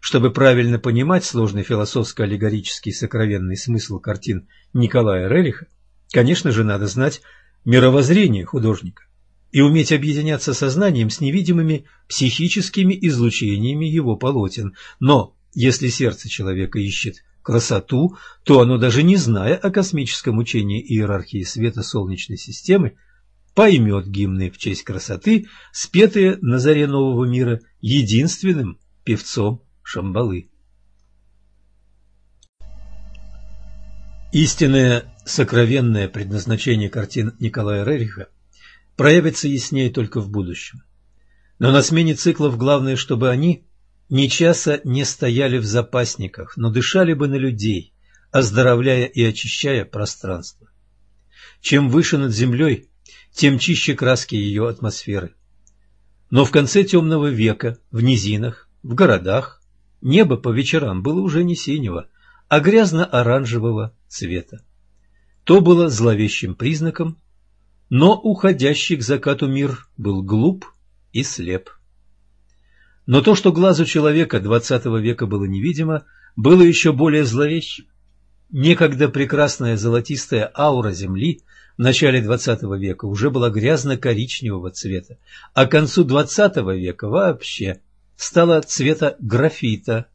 Чтобы правильно понимать сложный философско-аллегорический сокровенный смысл картин Николая Рериха, конечно же, надо знать мировоззрение художника и уметь объединяться сознанием с невидимыми психическими излучениями его полотен. Но если сердце человека ищет красоту, то оно, даже не зная о космическом учении иерархии света Солнечной системы, поймет гимны в честь красоты, спетые на заре нового мира единственным певцом Шамбалы. Истинное сокровенное предназначение картин Николая Рериха проявится яснее только в будущем. Но на смене циклов главное, чтобы они ни часа не стояли в запасниках, но дышали бы на людей, оздоровляя и очищая пространство. Чем выше над землей, тем чище краски ее атмосферы. Но в конце темного века, в низинах, в городах, небо по вечерам было уже не синего, а грязно-оранжевого цвета. То было зловещим признаком, но уходящий к закату мир был глуп и слеп. Но то, что глазу человека XX века было невидимо, было еще более зловещим. Некогда прекрасная золотистая аура Земли в начале XX века уже была грязно-коричневого цвета, а к концу XX века вообще стала цвета графита,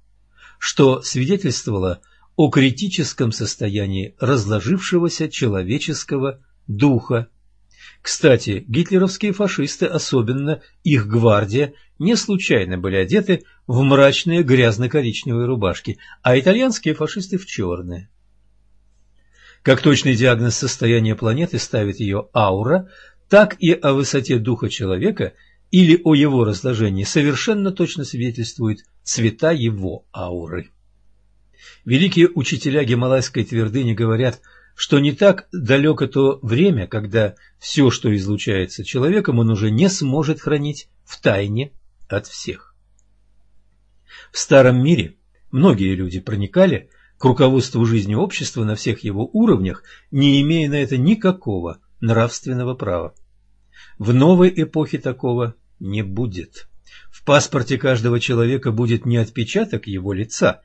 что свидетельствовало о критическом состоянии разложившегося человеческого духа. Кстати, гитлеровские фашисты, особенно их гвардия, не случайно были одеты в мрачные грязно-коричневые рубашки, а итальянские фашисты в черные. Как точный диагноз состояния планеты ставит ее аура, так и о высоте духа человека или о его разложении совершенно точно свидетельствуют цвета его ауры. Великие учителя гималайской твердыни говорят, что не так далеко то время, когда все, что излучается человеком, он уже не сможет хранить в тайне от всех. В старом мире многие люди проникали к руководству жизни общества на всех его уровнях, не имея на это никакого нравственного права. В новой эпохе такого не будет. В паспорте каждого человека будет не отпечаток его лица,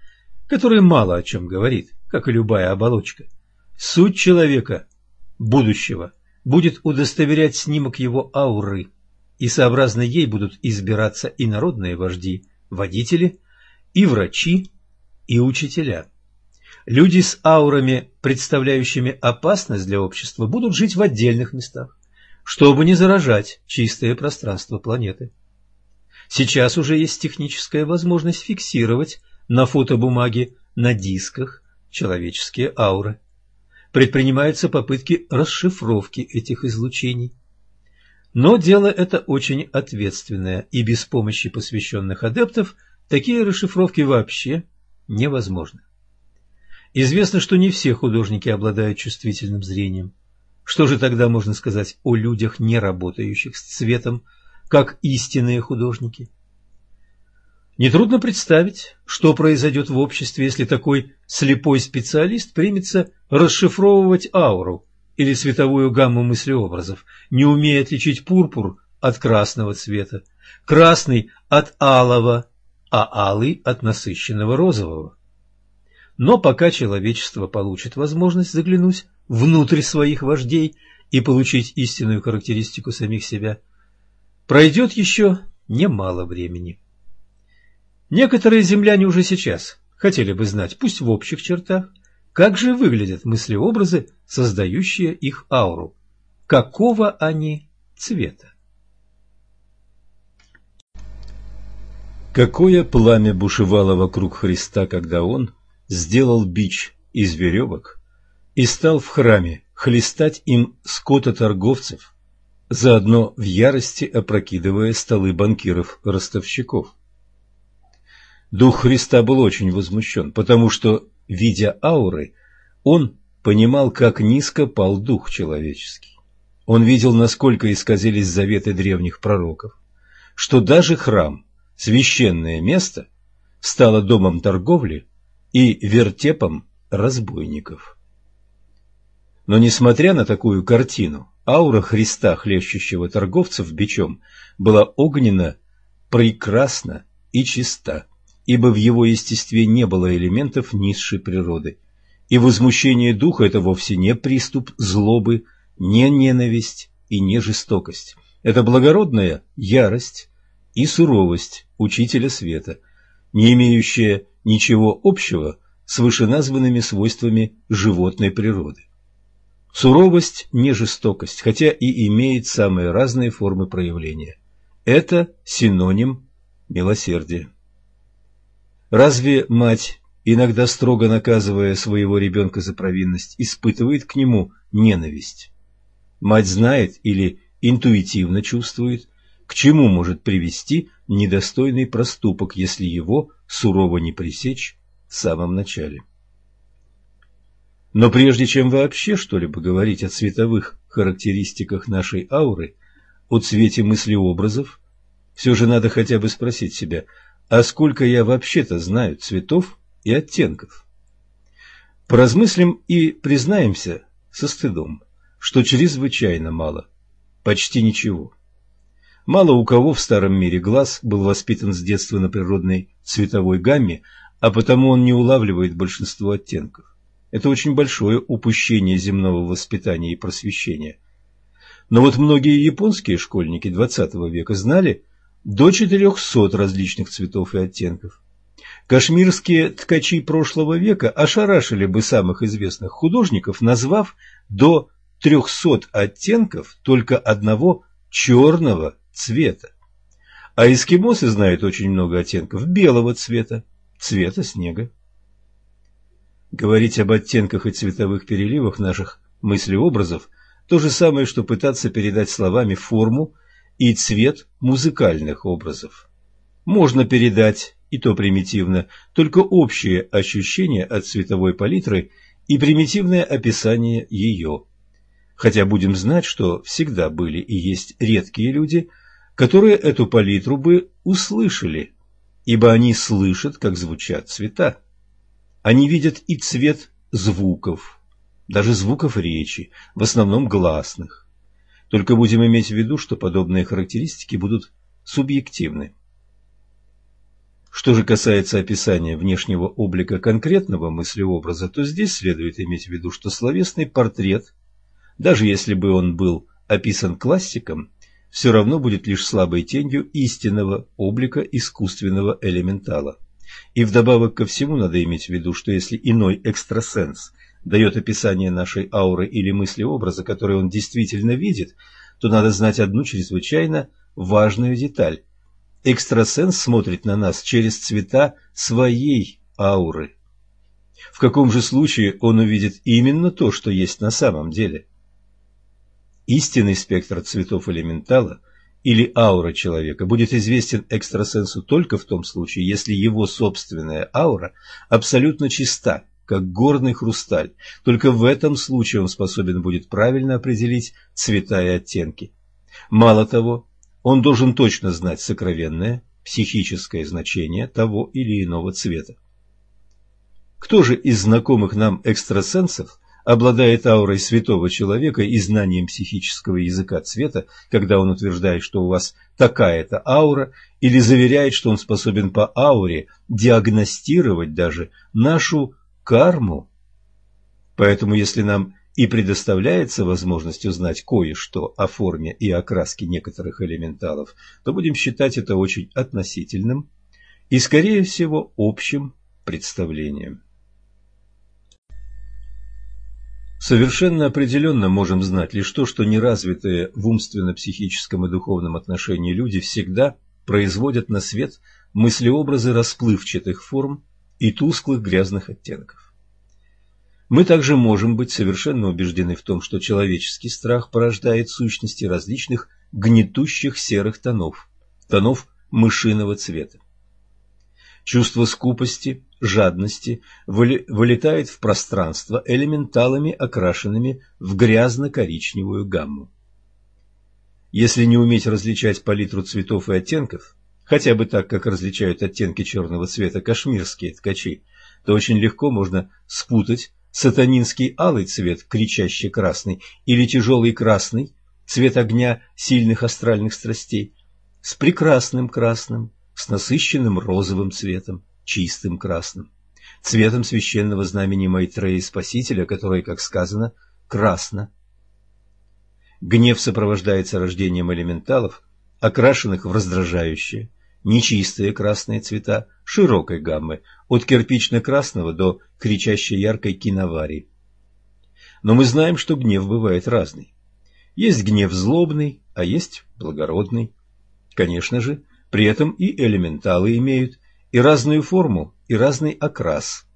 который мало о чем говорит, как и любая оболочка. Суть человека, будущего, будет удостоверять снимок его ауры, и сообразно ей будут избираться и народные вожди, водители, и врачи, и учителя. Люди с аурами, представляющими опасность для общества, будут жить в отдельных местах, чтобы не заражать чистое пространство планеты. Сейчас уже есть техническая возможность фиксировать на фотобумаге, на дисках человеческие ауры. Предпринимаются попытки расшифровки этих излучений. Но дело это очень ответственное, и без помощи посвященных адептов такие расшифровки вообще невозможны. Известно, что не все художники обладают чувствительным зрением. Что же тогда можно сказать о людях, не работающих с цветом, как истинные художники? Нетрудно представить, что произойдет в обществе, если такой слепой специалист примется расшифровывать ауру или световую гамму мыслеобразов, не умея отличить пурпур от красного цвета, красный от алого, а алый от насыщенного розового. Но пока человечество получит возможность заглянуть внутрь своих вождей и получить истинную характеристику самих себя, пройдет еще немало времени. Некоторые земляне уже сейчас хотели бы знать, пусть в общих чертах, как же выглядят мыслеобразы, создающие их ауру, какого они цвета. Какое пламя бушевало вокруг Христа, когда Он сделал бич из веревок и стал в храме хлестать им скототорговцев, заодно в ярости опрокидывая столы банкиров-ростовщиков. Дух Христа был очень возмущен, потому что, видя ауры, он понимал, как низко пал дух человеческий. Он видел, насколько исказились заветы древних пророков, что даже храм, священное место, стало домом торговли и вертепом разбойников. Но несмотря на такую картину, аура Христа, хлещущего торговцев бичом, была огненно, прекрасна и чиста ибо в его естестве не было элементов низшей природы. И возмущение духа – это вовсе не приступ злобы, не ненависть и не жестокость. Это благородная ярость и суровость учителя света, не имеющая ничего общего с вышеназванными свойствами животной природы. Суровость – не жестокость, хотя и имеет самые разные формы проявления. Это синоним милосердия. Разве мать иногда строго наказывая своего ребенка за провинность, испытывает к нему ненависть. Мать знает или интуитивно чувствует, к чему может привести недостойный проступок, если его сурово не пресечь в самом начале. Но прежде чем вообще что-либо говорить о цветовых характеристиках нашей ауры, о цвете мыслеобразов, все же надо хотя бы спросить себя, а сколько я вообще-то знаю цветов и оттенков? Поразмыслим и признаемся со стыдом, что чрезвычайно мало, почти ничего. Мало у кого в старом мире глаз был воспитан с детства на природной цветовой гамме, а потому он не улавливает большинство оттенков. Это очень большое упущение земного воспитания и просвещения. Но вот многие японские школьники XX века знали до 400 различных цветов и оттенков. Кашмирские ткачи прошлого века ошарашили бы самых известных художников, назвав до 300 оттенков только одного черного цвета. А эскимосы знают очень много оттенков белого цвета, цвета снега. Говорить об оттенках и цветовых переливах наших мыслеобразов – то же самое, что пытаться передать словами форму и цвет музыкальных образов. Можно передать, и то примитивно, только общее ощущение от цветовой палитры и примитивное описание ее. Хотя будем знать, что всегда были и есть редкие люди – которые эту палитру бы услышали, ибо они слышат, как звучат цвета. Они видят и цвет звуков, даже звуков речи, в основном гласных. Только будем иметь в виду, что подобные характеристики будут субъективны. Что же касается описания внешнего облика конкретного мыслеобраза, то здесь следует иметь в виду, что словесный портрет, даже если бы он был описан классиком, все равно будет лишь слабой тенью истинного облика искусственного элементала. И вдобавок ко всему надо иметь в виду, что если иной экстрасенс дает описание нашей ауры или мысли-образа, который он действительно видит, то надо знать одну чрезвычайно важную деталь. Экстрасенс смотрит на нас через цвета своей ауры. В каком же случае он увидит именно то, что есть на самом деле – Истинный спектр цветов элементала или аура человека будет известен экстрасенсу только в том случае, если его собственная аура абсолютно чиста, как горный хрусталь. Только в этом случае он способен будет правильно определить цвета и оттенки. Мало того, он должен точно знать сокровенное, психическое значение того или иного цвета. Кто же из знакомых нам экстрасенсов обладает аурой святого человека и знанием психического языка цвета, когда он утверждает, что у вас такая-то аура, или заверяет, что он способен по ауре диагностировать даже нашу карму. Поэтому, если нам и предоставляется возможность узнать кое-что о форме и окраске некоторых элементалов, то будем считать это очень относительным и, скорее всего, общим представлением. Совершенно определенно можем знать лишь то, что неразвитые в умственно-психическом и духовном отношении люди всегда производят на свет мыслеобразы расплывчатых форм и тусклых грязных оттенков. Мы также можем быть совершенно убеждены в том, что человеческий страх порождает сущности различных гнетущих серых тонов, тонов мышиного цвета. Чувство скупости, жадности вылетает в пространство элементалами, окрашенными в грязно-коричневую гамму. Если не уметь различать палитру цветов и оттенков, хотя бы так, как различают оттенки черного цвета кашмирские ткачи, то очень легко можно спутать сатанинский алый цвет, кричащий красный, или тяжелый красный, цвет огня сильных астральных страстей, с прекрасным красным, с насыщенным розовым цветом, чистым красным, цветом священного знамени Майтрея Спасителя, которое, как сказано, красно. Гнев сопровождается рождением элементалов, окрашенных в раздражающие, нечистые красные цвета широкой гаммы, от кирпично-красного до кричащей яркой киноварии. Но мы знаем, что гнев бывает разный. Есть гнев злобный, а есть благородный. Конечно же, при этом и элементалы имеют и разную форму, и разный окрас,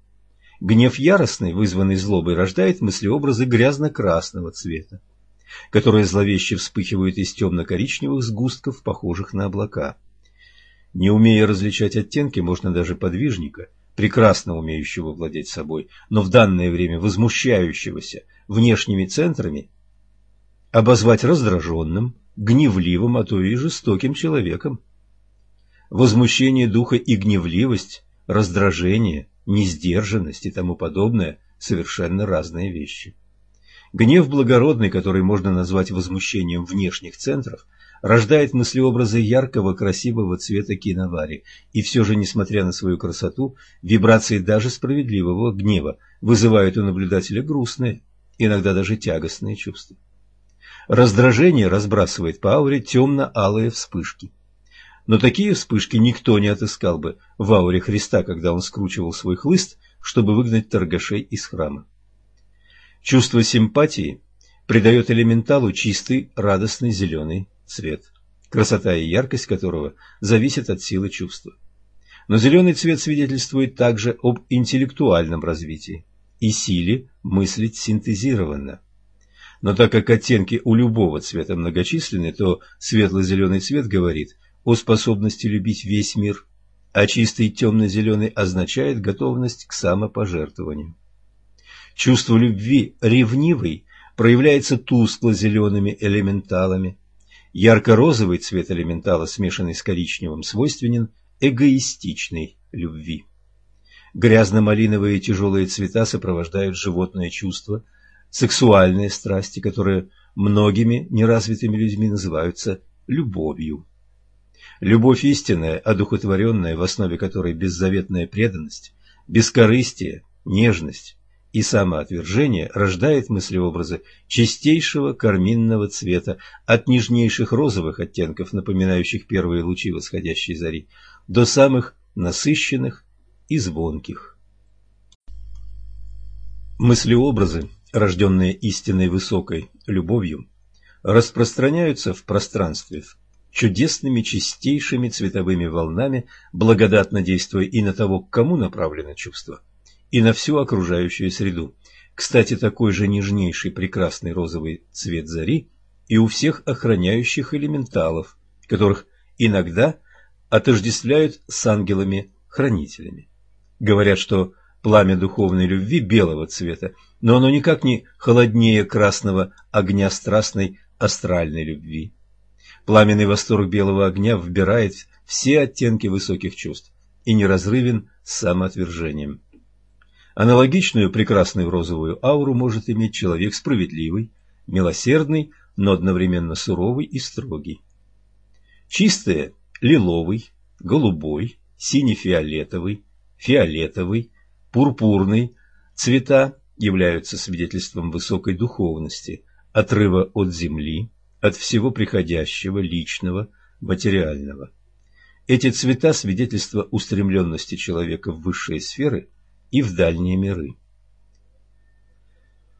Гнев яростный, вызванный злобой, рождает мыслеобразы грязно-красного цвета, которые зловеще вспыхивают из темно-коричневых сгустков, похожих на облака. Не умея различать оттенки, можно даже подвижника, прекрасно умеющего владеть собой, но в данное время возмущающегося внешними центрами, обозвать раздраженным, гневливым, а то и жестоким человеком. Возмущение духа и гневливость, раздражение, несдержанность и тому подобное – совершенно разные вещи. Гнев благородный, который можно назвать возмущением внешних центров, рождает мыслеобразы яркого, красивого цвета киновари, и все же, несмотря на свою красоту, вибрации даже справедливого гнева вызывают у наблюдателя грустные, иногда даже тягостные чувства. Раздражение разбрасывает по ауре темно-алые вспышки. Но такие вспышки никто не отыскал бы в ауре Христа, когда он скручивал свой хлыст, чтобы выгнать торгашей из храма. Чувство симпатии придает элементалу чистый, радостный зеленый цвет, красота и яркость которого зависят от силы чувства. Но зеленый цвет свидетельствует также об интеллектуальном развитии и силе мыслить синтезированно. Но так как оттенки у любого цвета многочисленны, то светло-зеленый цвет говорит о способности любить весь мир, а чистый темно-зеленый означает готовность к самопожертвованию. Чувство любви ревнивый проявляется тускло-зелеными элементалами. Ярко-розовый цвет элементала, смешанный с коричневым, свойственен эгоистичной любви. Грязно-малиновые тяжелые цвета сопровождают животное чувство, сексуальные страсти, которые многими неразвитыми людьми называются любовью. Любовь истинная, одухотворенная, в основе которой беззаветная преданность, бескорыстие, нежность и самоотвержение, рождает мыслеобразы чистейшего карминного цвета, от нежнейших розовых оттенков, напоминающих первые лучи восходящей зари, до самых насыщенных и звонких. Мыслеобразы, рожденные истинной высокой любовью, распространяются в пространстве чудесными чистейшими цветовыми волнами, благодатно действуя и на того, к кому направлено чувство, и на всю окружающую среду. Кстати, такой же нежнейший прекрасный розовый цвет зари и у всех охраняющих элементалов, которых иногда отождествляют с ангелами-хранителями. Говорят, что пламя духовной любви белого цвета, но оно никак не холоднее красного огня страстной астральной любви. Пламенный восторг белого огня вбирает все оттенки высоких чувств и неразрывен с самоотвержением. Аналогичную прекрасную розовую ауру может иметь человек справедливый, милосердный, но одновременно суровый и строгий. Чистые – лиловый, голубой, сине-фиолетовый, фиолетовый, пурпурный цвета являются свидетельством высокой духовности, отрыва от земли, от всего приходящего, личного, материального. Эти цвета – свидетельство устремленности человека в высшие сферы и в дальние миры.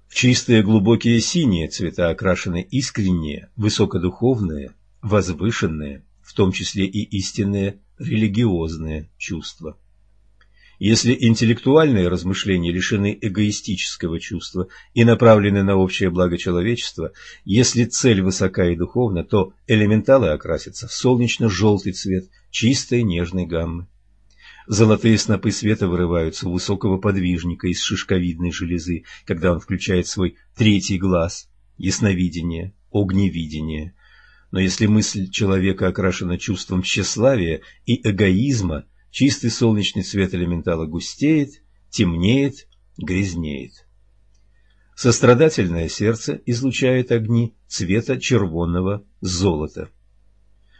В чистые глубокие синие цвета окрашены искренние, высокодуховные, возвышенные, в том числе и истинные религиозные чувства. Если интеллектуальные размышления лишены эгоистического чувства и направлены на общее благо человечества, если цель высока и духовна, то элементалы окрасятся в солнечно-желтый цвет чистой нежной гаммы. Золотые снопы света вырываются у высокого подвижника из шишковидной железы, когда он включает свой третий глаз – ясновидение, огневидение. Но если мысль человека окрашена чувством тщеславия и эгоизма – Чистый солнечный свет элементала густеет, темнеет, грязнеет. Сострадательное сердце излучает огни цвета червонного золота.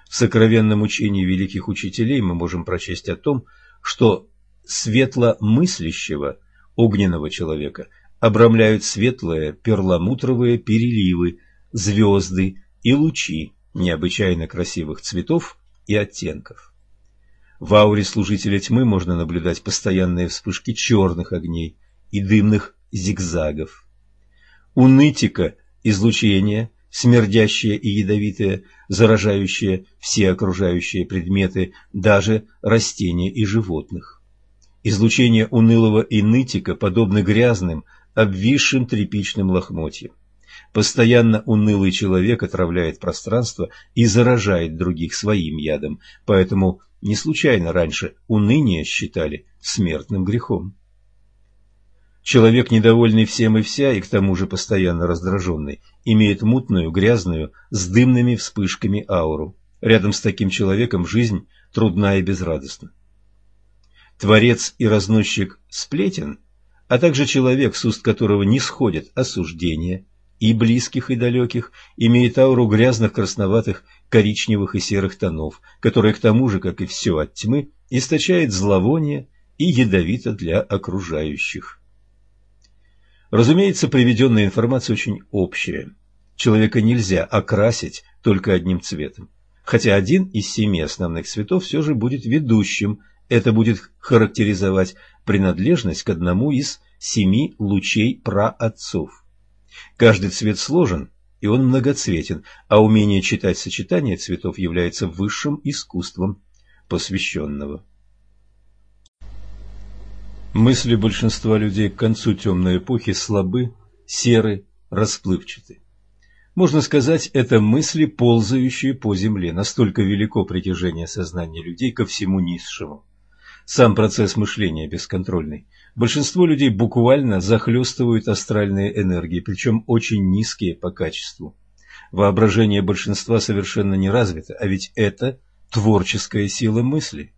В сокровенном учении великих учителей мы можем прочесть о том, что светломыслящего огненного человека обрамляют светлые перламутровые переливы, звезды и лучи необычайно красивых цветов и оттенков. В ауре служителя тьмы можно наблюдать постоянные вспышки черных огней и дымных зигзагов. У нытика излучение, смердящее и ядовитое, заражающее все окружающие предметы, даже растения и животных. Излучение унылого и нытика подобно грязным, обвисшим тряпичным лохмотьям. Постоянно унылый человек отравляет пространство и заражает других своим ядом, поэтому не случайно раньше уныние считали смертным грехом. Человек, недовольный всем и вся, и к тому же постоянно раздраженный, имеет мутную, грязную, с дымными вспышками ауру. Рядом с таким человеком жизнь трудна и безрадостна. Творец и разносчик сплетен, а также человек, с уст которого не сходят осуждения, и близких, и далеких, имеет ауру грязных, красноватых, коричневых и серых тонов, которые к тому же, как и все от тьмы, источает зловоние и ядовито для окружающих. Разумеется, приведенная информация очень общая. Человека нельзя окрасить только одним цветом. Хотя один из семи основных цветов все же будет ведущим. Это будет характеризовать принадлежность к одному из семи лучей праотцов. Каждый цвет сложен, и он многоцветен, а умение читать сочетания цветов является высшим искусством посвященного. Мысли большинства людей к концу темной эпохи слабы, серы, расплывчаты. Можно сказать, это мысли, ползающие по земле, настолько велико притяжение сознания людей ко всему низшему. Сам процесс мышления бесконтрольный. Большинство людей буквально захлестывают астральные энергии, причем очень низкие по качеству. Воображение большинства совершенно не развито, а ведь это творческая сила мысли.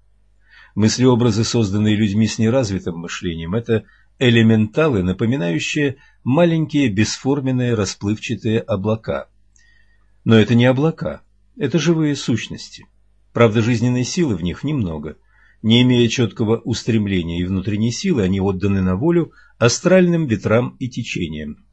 Мыслеобразы, созданные людьми с неразвитым мышлением, это элементалы, напоминающие маленькие бесформенные расплывчатые облака. Но это не облака, это живые сущности. Правда, жизненной силы в них немного. Не имея четкого устремления и внутренней силы, они отданы на волю астральным ветрам и течениям.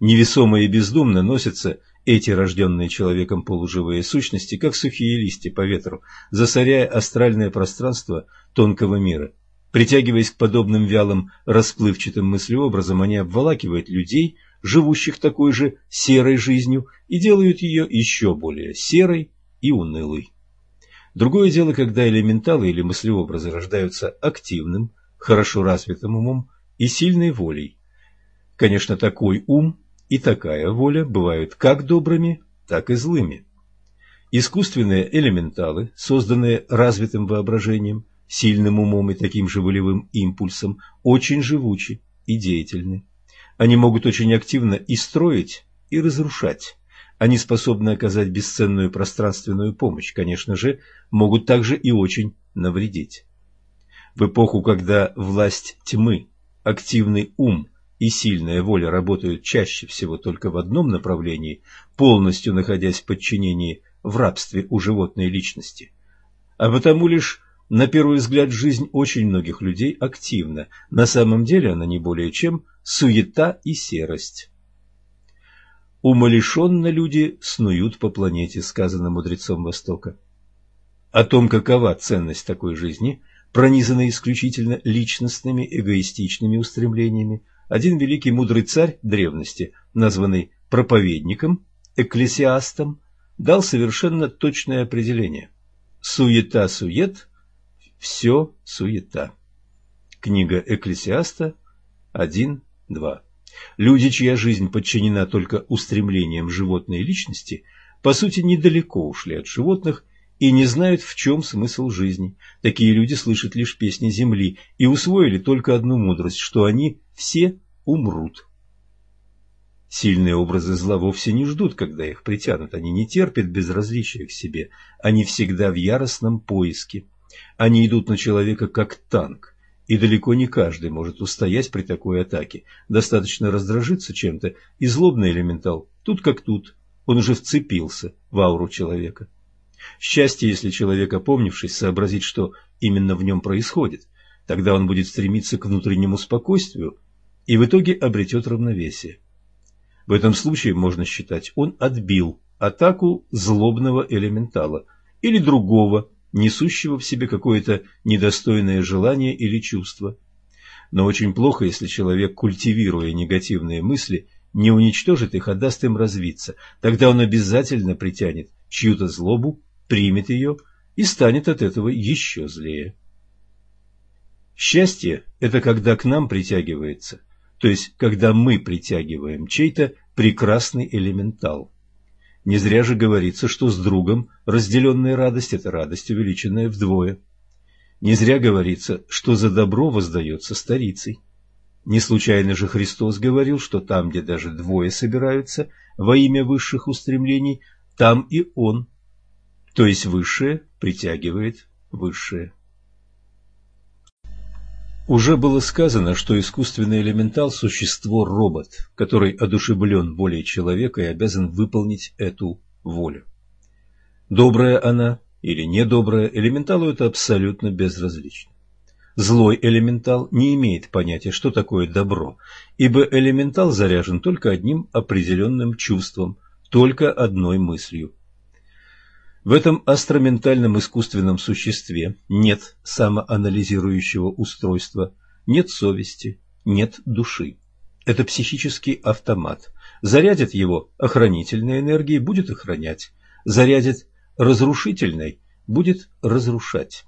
Невесомо и бездумно носятся эти рожденные человеком полуживые сущности, как сухие листья по ветру, засоряя астральное пространство тонкого мира. Притягиваясь к подобным вялым, расплывчатым мыслеобразам, они обволакивают людей, живущих такой же серой жизнью, и делают ее еще более серой и унылой. Другое дело, когда элементалы или мыслеобразы рождаются активным, хорошо развитым умом и сильной волей. Конечно, такой ум и такая воля бывают как добрыми, так и злыми. Искусственные элементалы, созданные развитым воображением, сильным умом и таким же волевым импульсом, очень живучи и деятельны. Они могут очень активно и строить, и разрушать. Они способны оказать бесценную пространственную помощь, конечно же, могут также и очень навредить. В эпоху, когда власть тьмы, активный ум – и сильная воля работают чаще всего только в одном направлении, полностью находясь в подчинении в рабстве у животной личности. А потому лишь, на первый взгляд, жизнь очень многих людей активна, на самом деле она не более чем суета и серость. Умалишенно люди снуют по планете, сказано мудрецом Востока. О том, какова ценность такой жизни, пронизанной исключительно личностными эгоистичными устремлениями, один великий мудрый царь древности, названный проповедником, экклесиастом, дал совершенно точное определение. Суета-сует, все суета. Книга Экклесиаста 1.2. Люди, чья жизнь подчинена только устремлениям животной личности, по сути, недалеко ушли от животных и не знают, в чем смысл жизни. Такие люди слышат лишь песни земли и усвоили только одну мудрость, что они все умрут. Сильные образы зла вовсе не ждут, когда их притянут, они не терпят безразличия к себе, они всегда в яростном поиске. Они идут на человека как танк, и далеко не каждый может устоять при такой атаке. Достаточно раздражиться чем-то, и злобный элементал, тут как тут, он уже вцепился в ауру человека. Счастье, если человек, опомнившись, сообразит, что именно в нем происходит. Тогда он будет стремиться к внутреннему спокойствию и в итоге обретет равновесие. В этом случае можно считать, он отбил атаку злобного элементала или другого, несущего в себе какое-то недостойное желание или чувство. Но очень плохо, если человек, культивируя негативные мысли, не уничтожит их, а даст им развиться. Тогда он обязательно притянет чью-то злобу примет ее и станет от этого еще злее. Счастье – это когда к нам притягивается, то есть когда мы притягиваем чей-то прекрасный элементал. Не зря же говорится, что с другом разделенная радость – это радость, увеличенная вдвое. Не зря говорится, что за добро воздается старицей. Не случайно же Христос говорил, что там, где даже двое собираются во имя высших устремлений, там и Он, то есть высшее притягивает высшее. Уже было сказано, что искусственный элементал – существо-робот, который одушевлен волей человека и обязан выполнить эту волю. Добрая она или недобрая, элементалу это абсолютно безразлично. Злой элементал не имеет понятия, что такое добро, ибо элементал заряжен только одним определенным чувством, только одной мыслью в этом астроментальном искусственном существе нет самоанализирующего устройства, нет совести, нет души. Это психический автомат. Зарядит его охранительной энергией, будет охранять. Зарядит разрушительной, будет разрушать.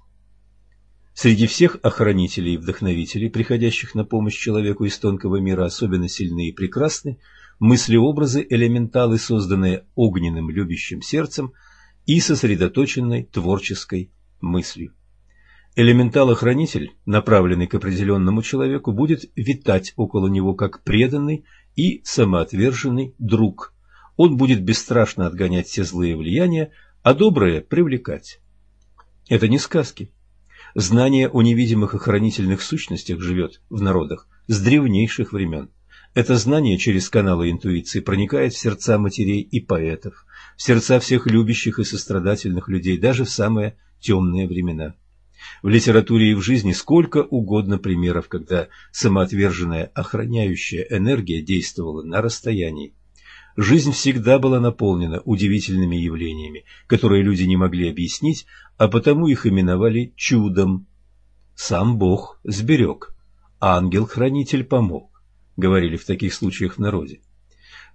Среди всех охранителей и вдохновителей, приходящих на помощь человеку из тонкого мира, особенно сильны и прекрасны, мысли-образы, элементалы, созданные огненным любящим сердцем – и сосредоточенной творческой мыслью. Элементал-охранитель, направленный к определенному человеку, будет витать около него как преданный и самоотверженный друг. Он будет бесстрашно отгонять все злые влияния, а доброе привлекать. Это не сказки. Знание о невидимых охранительных сущностях живет в народах с древнейших времен. Это знание через каналы интуиции проникает в сердца матерей и поэтов, в сердца всех любящих и сострадательных людей, даже в самые темные времена. В литературе и в жизни сколько угодно примеров, когда самоотверженная охраняющая энергия действовала на расстоянии. Жизнь всегда была наполнена удивительными явлениями, которые люди не могли объяснить, а потому их именовали чудом. Сам Бог сберег, ангел-хранитель помог говорили в таких случаях в народе.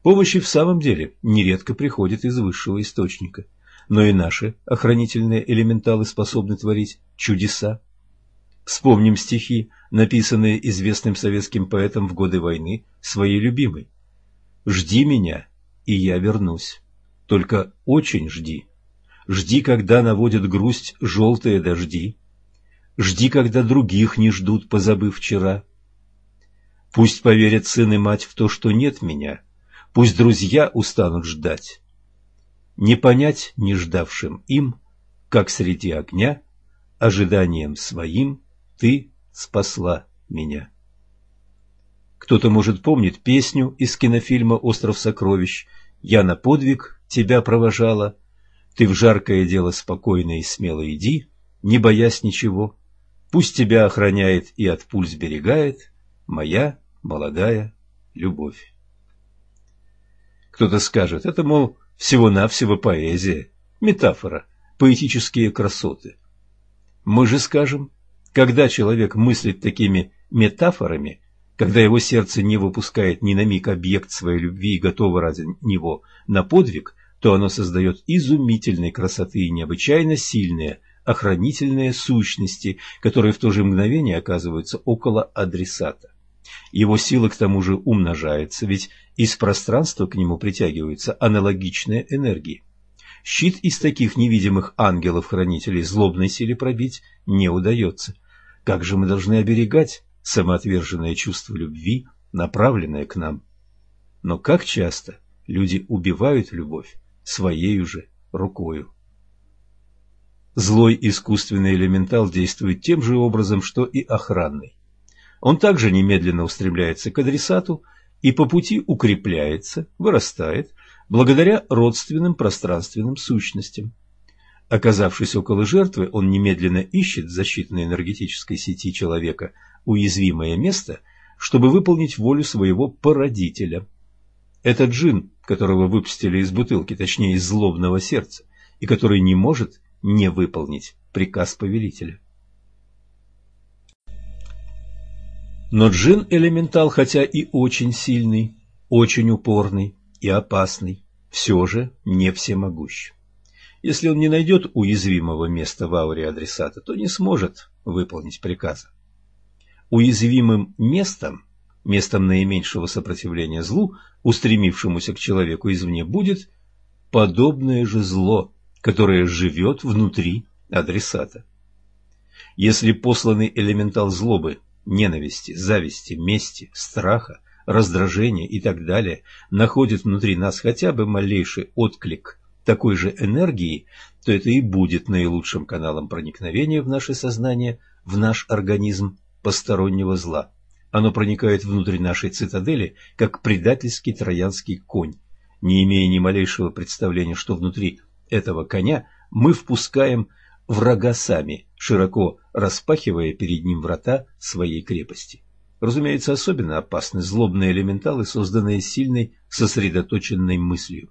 Помощь и в самом деле нередко приходит из высшего источника, но и наши охранительные элементалы способны творить чудеса. Вспомним стихи, написанные известным советским поэтом в годы войны, своей любимой. «Жди меня, и я вернусь. Только очень жди. Жди, когда наводят грусть желтые дожди. Жди, когда других не ждут, позабыв вчера. Пусть поверят сын и мать в то, что нет меня, пусть друзья устанут ждать. Не понять не ждавшим им, как среди огня, ожиданием своим ты спасла меня. Кто-то, может, помнит песню из кинофильма «Остров сокровищ» «Я на подвиг тебя провожала», «Ты в жаркое дело спокойно и смело иди, не боясь ничего, пусть тебя охраняет и от пуль сберегает моя молодая любовь. Кто-то скажет, это, мол, всего-навсего поэзия, метафора, поэтические красоты. Мы же скажем, когда человек мыслит такими метафорами, когда его сердце не выпускает ни на миг объект своей любви и готово ради него на подвиг, то оно создает изумительной красоты и необычайно сильные охранительные сущности, которые в то же мгновение оказываются около адресата. Его сила к тому же умножается, ведь из пространства к нему притягиваются аналогичные энергии. Щит из таких невидимых ангелов-хранителей злобной силе пробить не удается. Как же мы должны оберегать самоотверженное чувство любви, направленное к нам? Но как часто люди убивают любовь своей же рукою? Злой искусственный элементал действует тем же образом, что и охранный. Он также немедленно устремляется к адресату и по пути укрепляется, вырастает, благодаря родственным пространственным сущностям. Оказавшись около жертвы, он немедленно ищет в защитной энергетической сети человека уязвимое место, чтобы выполнить волю своего породителя. Это джин, которого выпустили из бутылки, точнее из злобного сердца, и который не может не выполнить приказ повелителя. Но джин-элементал, хотя и очень сильный, очень упорный и опасный, все же не всемогущ. Если он не найдет уязвимого места в ауре адресата, то не сможет выполнить приказа. уязвимым местом, местом наименьшего сопротивления злу, устремившемуся к человеку извне, будет подобное же зло, которое живет внутри адресата. Если посланный элементал злобы, ненависти, зависти, мести, страха, раздражения и так далее находит внутри нас хотя бы малейший отклик такой же энергии, то это и будет наилучшим каналом проникновения в наше сознание, в наш организм постороннего зла. Оно проникает внутрь нашей цитадели, как предательский троянский конь. Не имея ни малейшего представления, что внутри этого коня, мы впускаем врага сами, широко распахивая перед ним врата своей крепости. Разумеется, особенно опасны злобные элементалы, созданные сильной, сосредоточенной мыслью.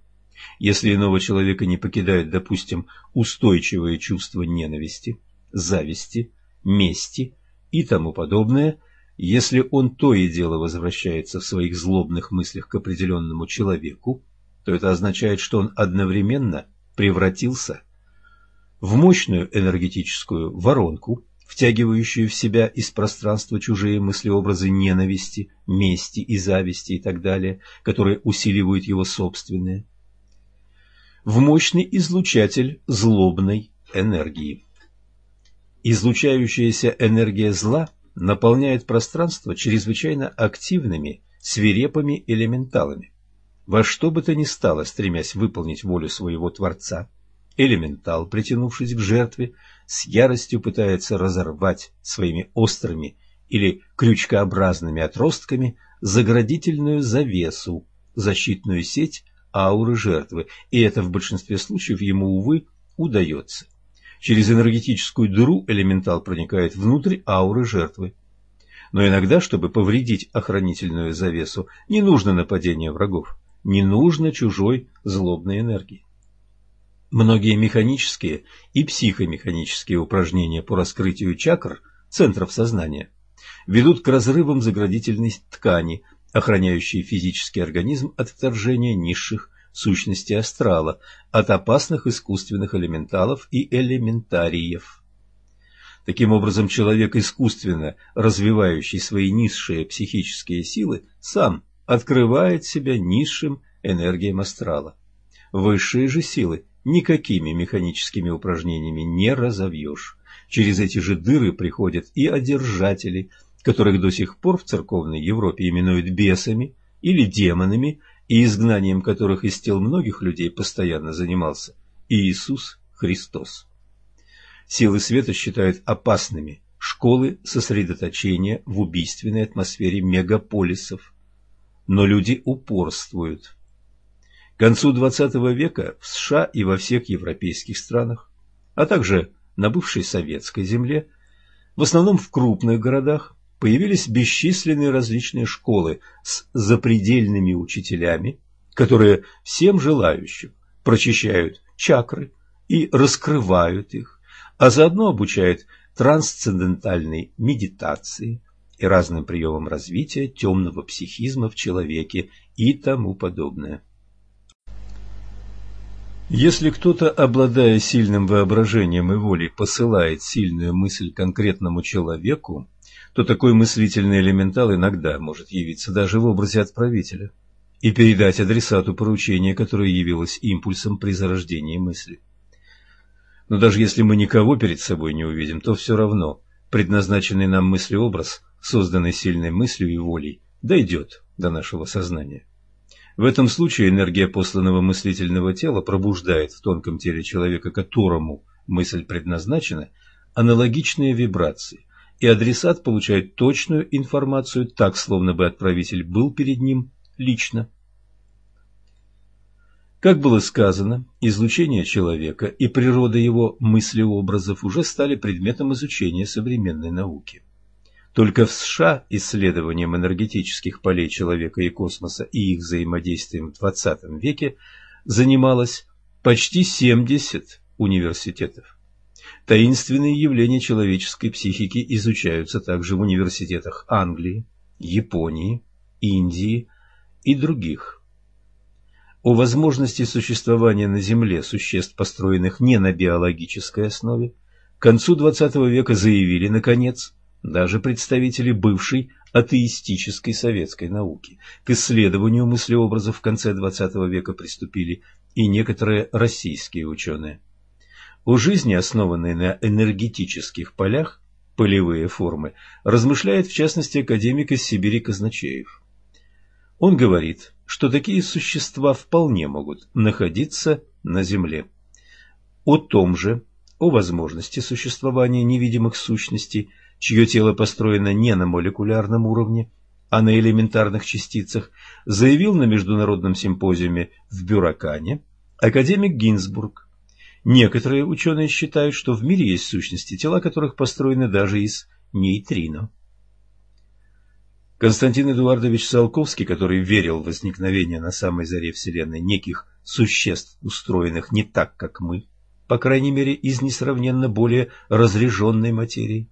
Если иного человека не покидают, допустим, устойчивые чувства ненависти, зависти, мести и тому подобное, если он то и дело возвращается в своих злобных мыслях к определенному человеку, то это означает, что он одновременно превратился в мощную энергетическую воронку, втягивающую в себя из пространства чужие мысли-образы ненависти, мести и зависти и так далее, которые усиливают его собственные, в мощный излучатель злобной энергии. Излучающаяся энергия зла наполняет пространство чрезвычайно активными, свирепыми элементалами. Во что бы то ни стало, стремясь выполнить волю своего Творца, элементал, притянувшись к жертве, с яростью пытается разорвать своими острыми или крючкообразными отростками заградительную завесу, защитную сеть ауры жертвы, и это в большинстве случаев ему, увы, удается. Через энергетическую дыру элементал проникает внутрь ауры жертвы. Но иногда, чтобы повредить охранительную завесу, не нужно нападение врагов, не нужно чужой злобной энергии. Многие механические и психомеханические упражнения по раскрытию чакр, центров сознания, ведут к разрывам заградительной ткани, охраняющей физический организм от вторжения низших сущностей астрала, от опасных искусственных элементалов и элементариев. Таким образом, человек, искусственно развивающий свои низшие психические силы, сам открывает себя низшим энергиям астрала. Высшие же силы никакими механическими упражнениями не разовьешь. Через эти же дыры приходят и одержатели, которых до сих пор в церковной Европе именуют бесами или демонами, и изгнанием которых из тел многих людей постоянно занимался Иисус Христос. Силы света считают опасными школы сосредоточения в убийственной атмосфере мегаполисов. Но люди упорствуют. К концу XX века в США и во всех европейских странах, а также на бывшей советской земле, в основном в крупных городах, появились бесчисленные различные школы с запредельными учителями, которые всем желающим прочищают чакры и раскрывают их, а заодно обучают трансцендентальной медитации и разным приемам развития темного психизма в человеке и тому подобное. Если кто-то, обладая сильным воображением и волей, посылает сильную мысль конкретному человеку, то такой мыслительный элементал иногда может явиться даже в образе отправителя и передать адресату поручение, которое явилось импульсом при зарождении мысли. Но даже если мы никого перед собой не увидим, то все равно предназначенный нам мыслеобраз, созданный сильной мыслью и волей, дойдет до нашего сознания. В этом случае энергия посланного мыслительного тела пробуждает в тонком теле человека, которому мысль предназначена, аналогичные вибрации, и адресат получает точную информацию, так словно бы отправитель был перед ним лично. Как было сказано, излучение человека и природа его мыслеобразов уже стали предметом изучения современной науки. Только в США исследованием энергетических полей человека и космоса и их взаимодействием в XX веке занималось почти 70 университетов. Таинственные явления человеческой психики изучаются также в университетах Англии, Японии, Индии и других. О возможности существования на Земле существ, построенных не на биологической основе, к концу XX века заявили, наконец, даже представители бывшей атеистической советской науки. К исследованию мыслеобразов в конце XX века приступили и некоторые российские ученые. У жизни, основанной на энергетических полях, полевые формы, размышляет в частности академик из Сибири Казначеев. Он говорит, что такие существа вполне могут находиться на Земле. О том же, о возможности существования невидимых сущностей, чье тело построено не на молекулярном уровне, а на элементарных частицах, заявил на международном симпозиуме в Бюракане академик Гинзбург. Некоторые ученые считают, что в мире есть сущности, тела которых построены даже из нейтрино. Константин Эдуардович Салковский, который верил в возникновение на самой заре Вселенной неких существ, устроенных не так, как мы, по крайней мере, из несравненно более разреженной материи,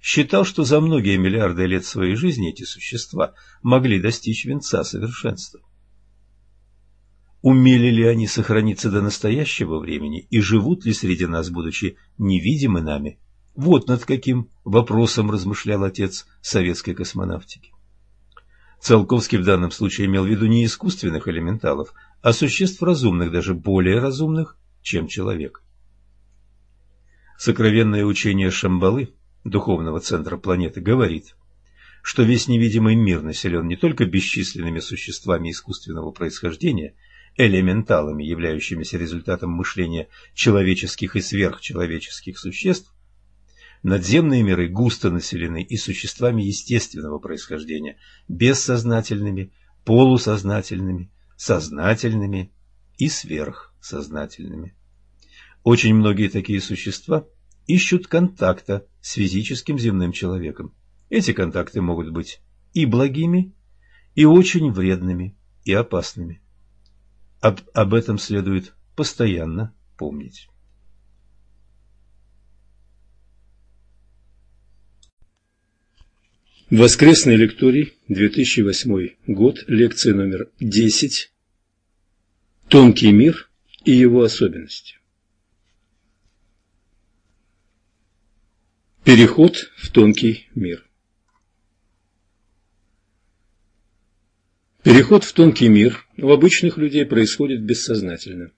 считал, что за многие миллиарды лет своей жизни эти существа могли достичь венца совершенства. Умели ли они сохраниться до настоящего времени и живут ли среди нас, будучи невидимы нами? Вот над каким вопросом размышлял отец советской космонавтики. Циолковский в данном случае имел в виду не искусственных элементалов, а существ разумных, даже более разумных, чем человек. Сокровенное учение Шамбалы, духовного центра планеты, говорит, что весь невидимый мир населен не только бесчисленными существами искусственного происхождения, элементалами, являющимися результатом мышления человеческих и сверхчеловеческих существ, Надземные миры густо населены и существами естественного происхождения, бессознательными, полусознательными, сознательными и сверхсознательными. Очень многие такие существа ищут контакта с физическим земным человеком. Эти контакты могут быть и благими, и очень вредными, и опасными. Об, об этом следует постоянно помнить. Воскресный лекторий, 2008 год, лекция номер 10. Тонкий мир и его особенности. Переход в тонкий мир. Переход в тонкий мир у обычных людей происходит бессознательно.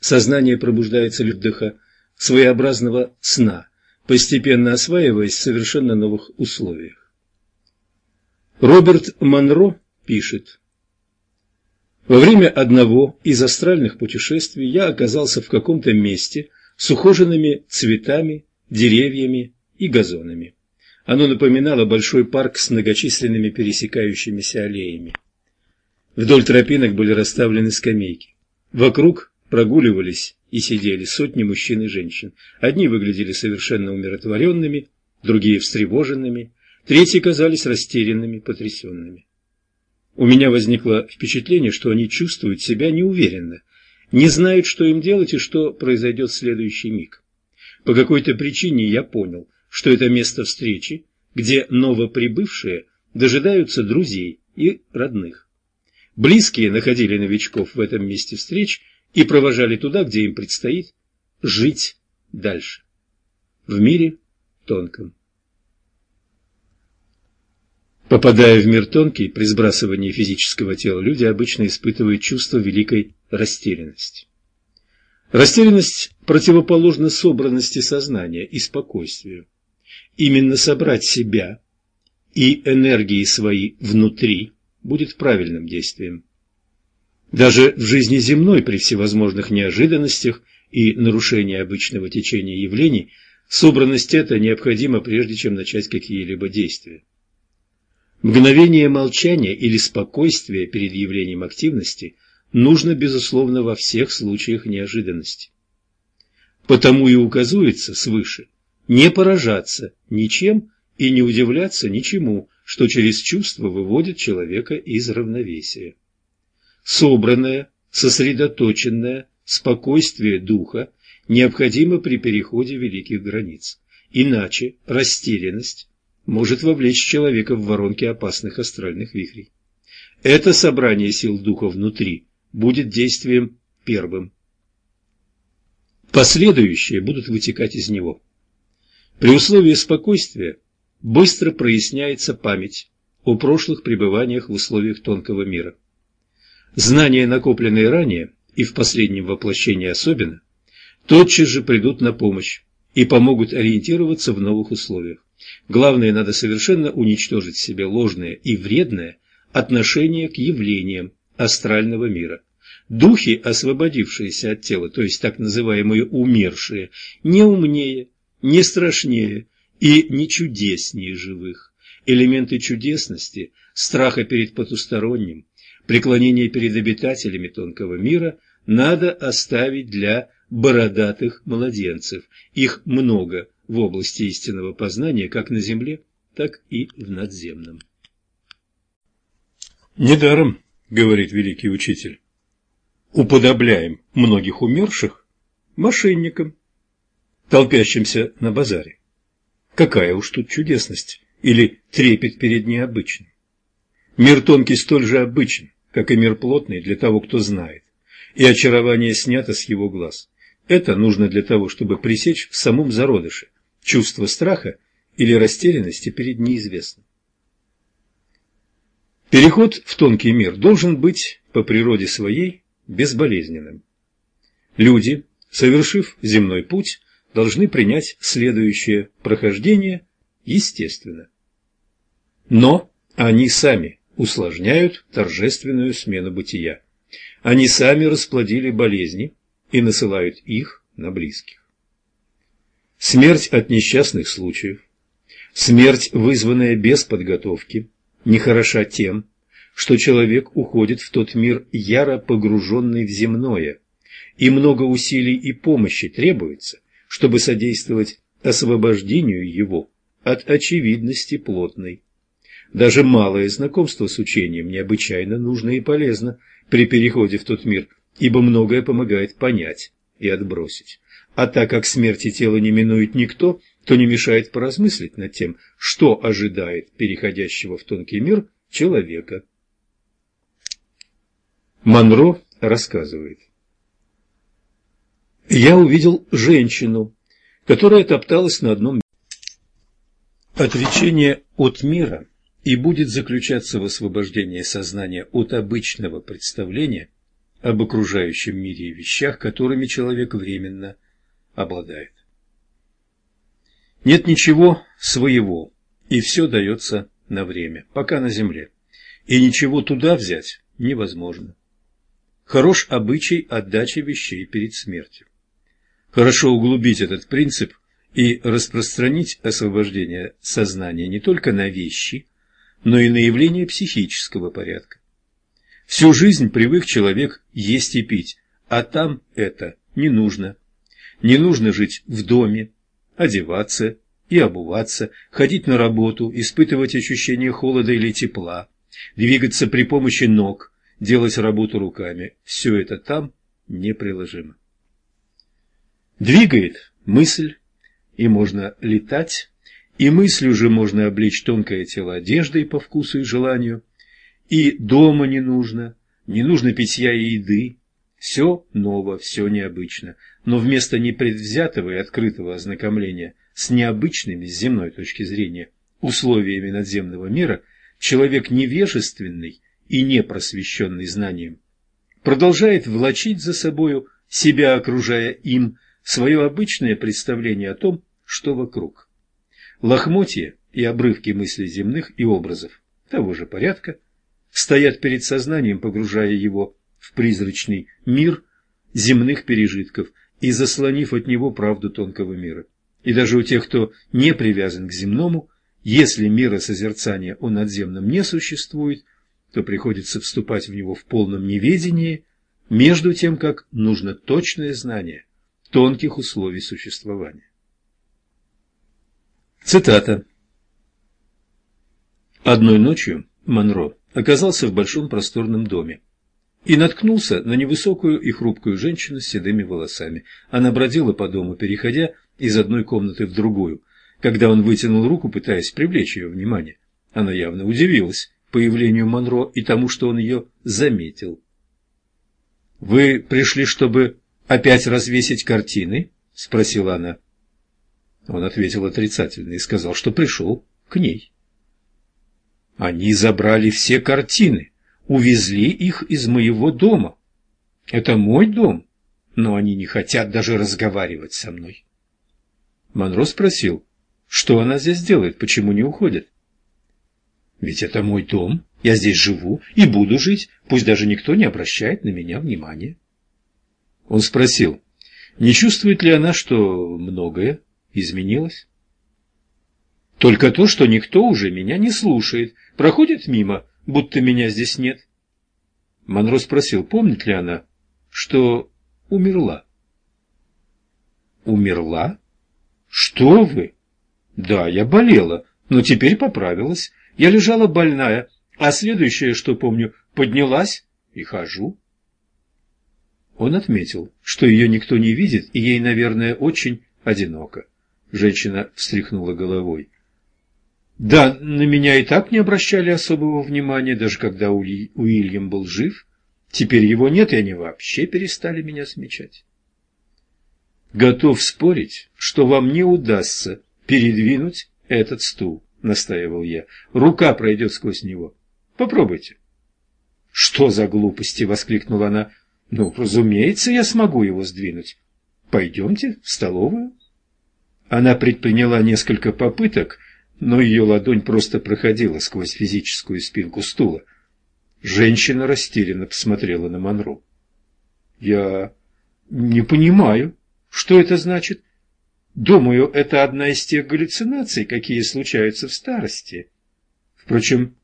Сознание пробуждается лишь вдыха своеобразного сна, постепенно осваиваясь в совершенно новых условиях. Роберт Монро пишет. Во время одного из астральных путешествий я оказался в каком-то месте с ухоженными цветами, деревьями и газонами. Оно напоминало большой парк с многочисленными пересекающимися аллеями. Вдоль тропинок были расставлены скамейки. Вокруг прогуливались и сидели сотни мужчин и женщин. Одни выглядели совершенно умиротворенными, другие встревоженными, Третьи казались растерянными, потрясенными. У меня возникло впечатление, что они чувствуют себя неуверенно, не знают, что им делать и что произойдет в следующий миг. По какой-то причине я понял, что это место встречи, где новоприбывшие дожидаются друзей и родных. Близкие находили новичков в этом месте встреч и провожали туда, где им предстоит жить дальше. В мире тонком. Попадая в мир тонкий, при сбрасывании физического тела, люди обычно испытывают чувство великой растерянности. Растерянность противоположна собранности сознания и спокойствию. Именно собрать себя и энергии свои внутри будет правильным действием. Даже в жизни земной при всевозможных неожиданностях и нарушении обычного течения явлений собранность эта необходима прежде чем начать какие-либо действия. Мгновение молчания или спокойствия перед явлением активности нужно, безусловно, во всех случаях неожиданности. Потому и указывается свыше не поражаться ничем и не удивляться ничему, что через чувство выводит человека из равновесия. Собранное, сосредоточенное спокойствие духа необходимо при переходе великих границ. Иначе растерянность, может вовлечь человека в воронки опасных астральных вихрей. Это собрание сил духа внутри будет действием первым. Последующие будут вытекать из него. При условии спокойствия быстро проясняется память о прошлых пребываниях в условиях тонкого мира. Знания, накопленные ранее, и в последнем воплощении особенно, тотчас же придут на помощь и помогут ориентироваться в новых условиях. Главное, надо совершенно уничтожить в себе ложное и вредное отношение к явлениям астрального мира. Духи, освободившиеся от тела, то есть так называемые умершие, не умнее, не страшнее и не чудеснее живых. Элементы чудесности, страха перед потусторонним, преклонения перед обитателями тонкого мира надо оставить для бородатых младенцев. Их много в области истинного познания как на земле, так и в надземном. Недаром, говорит великий учитель, уподобляем многих умерших мошенникам, толпящимся на базаре. Какая уж тут чудесность или трепет перед необычным. Мир тонкий столь же обычен, как и мир плотный для того, кто знает, и очарование снято с его глаз. Это нужно для того, чтобы пресечь в самом зародыше чувство страха или растерянности перед неизвестным. Переход в тонкий мир должен быть по природе своей безболезненным. Люди, совершив земной путь, должны принять следующее прохождение естественно. Но они сами усложняют торжественную смену бытия. Они сами расплодили болезни и насылают их на близких. Смерть от несчастных случаев, смерть, вызванная без подготовки, нехороша тем, что человек уходит в тот мир, яро погруженный в земное, и много усилий и помощи требуется, чтобы содействовать освобождению его от очевидности плотной. Даже малое знакомство с учением необычайно нужно и полезно при переходе в тот мир, ибо многое помогает понять и отбросить. А так как смерти тела не минует никто, то не мешает поразмыслить над тем, что ожидает переходящего в тонкий мир человека. Монро рассказывает. Я увидел женщину, которая топталась на одном Отречение от мира и будет заключаться в освобождении сознания от обычного представления об окружающем мире и вещах, которыми человек временно обладает. Нет ничего своего, и все дается на время, пока на земле, и ничего туда взять невозможно. Хорош обычай отдачи вещей перед смертью. Хорошо углубить этот принцип и распространить освобождение сознания не только на вещи, но и на явления психического порядка. Всю жизнь привык человек есть и пить, а там это не нужно. Не нужно жить в доме, одеваться и обуваться, ходить на работу, испытывать ощущение холода или тепла, двигаться при помощи ног, делать работу руками. Все это там неприложимо. Двигает мысль, и можно летать, и мыслью же можно облечь тонкое тело одеждой по вкусу и желанию, и дома не нужно, не нужно питья и еды, все ново, все необычно, но вместо непредвзятого и открытого ознакомления с необычными с земной точки зрения условиями надземного мира, человек невежественный и непросвещенный знанием продолжает влачить за собою, себя окружая им, свое обычное представление о том, что вокруг. Лохмотья и обрывки мыслей земных и образов того же порядка стоят перед сознанием, погружая его в призрачный мир земных пережитков и заслонив от него правду тонкого мира. И даже у тех, кто не привязан к земному, если миросозерцания о надземном не существует, то приходится вступать в него в полном неведении, между тем, как нужно точное знание тонких условий существования. Цитата. Одной ночью Монро оказался в большом просторном доме и наткнулся на невысокую и хрупкую женщину с седыми волосами. Она бродила по дому, переходя из одной комнаты в другую. Когда он вытянул руку, пытаясь привлечь ее внимание, она явно удивилась появлению Монро и тому, что он ее заметил. «Вы пришли, чтобы опять развесить картины?» – спросила она. Он ответил отрицательно и сказал, что пришел к ней. Они забрали все картины, увезли их из моего дома. Это мой дом, но они не хотят даже разговаривать со мной. Монро спросил, что она здесь делает, почему не уходит. Ведь это мой дом, я здесь живу и буду жить, пусть даже никто не обращает на меня внимания. Он спросил, не чувствует ли она, что многое изменилось? Только то, что никто уже меня не слушает, проходит мимо, будто меня здесь нет. Монро спросил, помнит ли она, что умерла. Умерла? Что вы? Да, я болела, но теперь поправилась. Я лежала больная, а следующее, что помню, поднялась и хожу. Он отметил, что ее никто не видит, и ей, наверное, очень одиноко. Женщина встряхнула головой. Да, на меня и так не обращали особого внимания, даже когда Уильям был жив. Теперь его нет, и они вообще перестали меня замечать. Готов спорить, что вам не удастся передвинуть этот стул, настаивал я. Рука пройдет сквозь него. Попробуйте. Что за глупости? воскликнула она. Ну, разумеется, я смогу его сдвинуть. Пойдемте в столовую. Она предприняла несколько попыток, но ее ладонь просто проходила сквозь физическую спинку стула. Женщина растерянно посмотрела на Монро. «Я не понимаю, что это значит. Думаю, это одна из тех галлюцинаций, какие случаются в старости. Впрочем,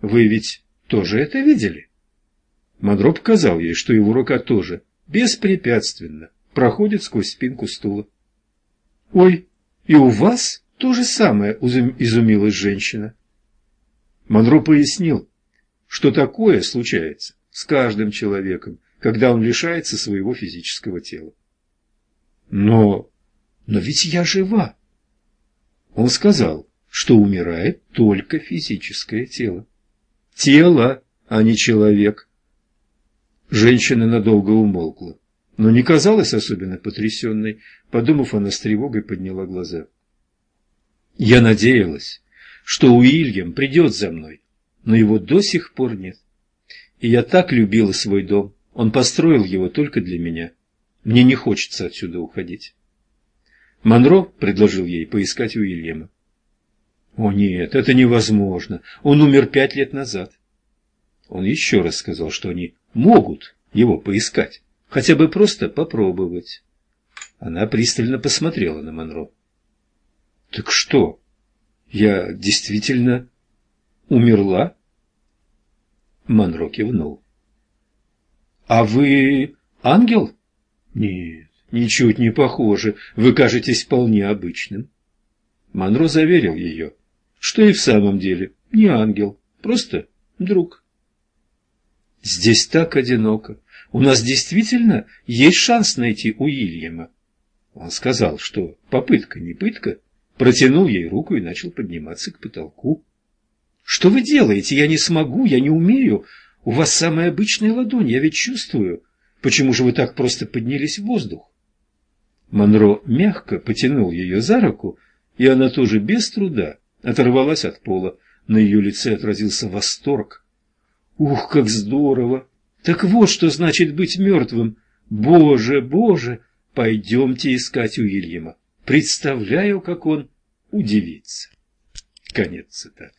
вы ведь тоже это видели?» Монро показал ей, что его рука тоже беспрепятственно проходит сквозь спинку стула. «Ой, и у вас то же самое изумилась женщина. Монро пояснил, что такое случается с каждым человеком, когда он лишается своего физического тела. Но... но ведь я жива. Он сказал, что умирает только физическое тело. Тело, а не человек. Женщина надолго умолкла, но не казалась особенно потрясенной. Подумав, она с тревогой подняла глаза. Я надеялась, что Уильям придет за мной, но его до сих пор нет. И я так любила свой дом, он построил его только для меня. Мне не хочется отсюда уходить. Монро предложил ей поискать Уильяма. О нет, это невозможно. Он умер пять лет назад. Он еще раз сказал, что они могут его поискать, хотя бы просто попробовать. Она пристально посмотрела на Монро. Так что? Я действительно умерла? Монро кивнул. А вы ангел? Нет, ничуть не похоже. Вы кажетесь вполне обычным. Монро заверил ее, что и в самом деле не ангел, просто друг. Здесь так одиноко. У нас действительно есть шанс найти Уильяма. Он сказал, что попытка не пытка протянул ей руку и начал подниматься к потолку. «Что вы делаете? Я не смогу, я не умею. У вас самая обычная ладонь, я ведь чувствую. Почему же вы так просто поднялись в воздух?» Монро мягко потянул ее за руку, и она тоже без труда оторвалась от пола. На ее лице отразился восторг. «Ух, как здорово! Так вот что значит быть мертвым! Боже, боже! Пойдемте искать Уильяма!» Представляю, как он удивится. Конец цитаты.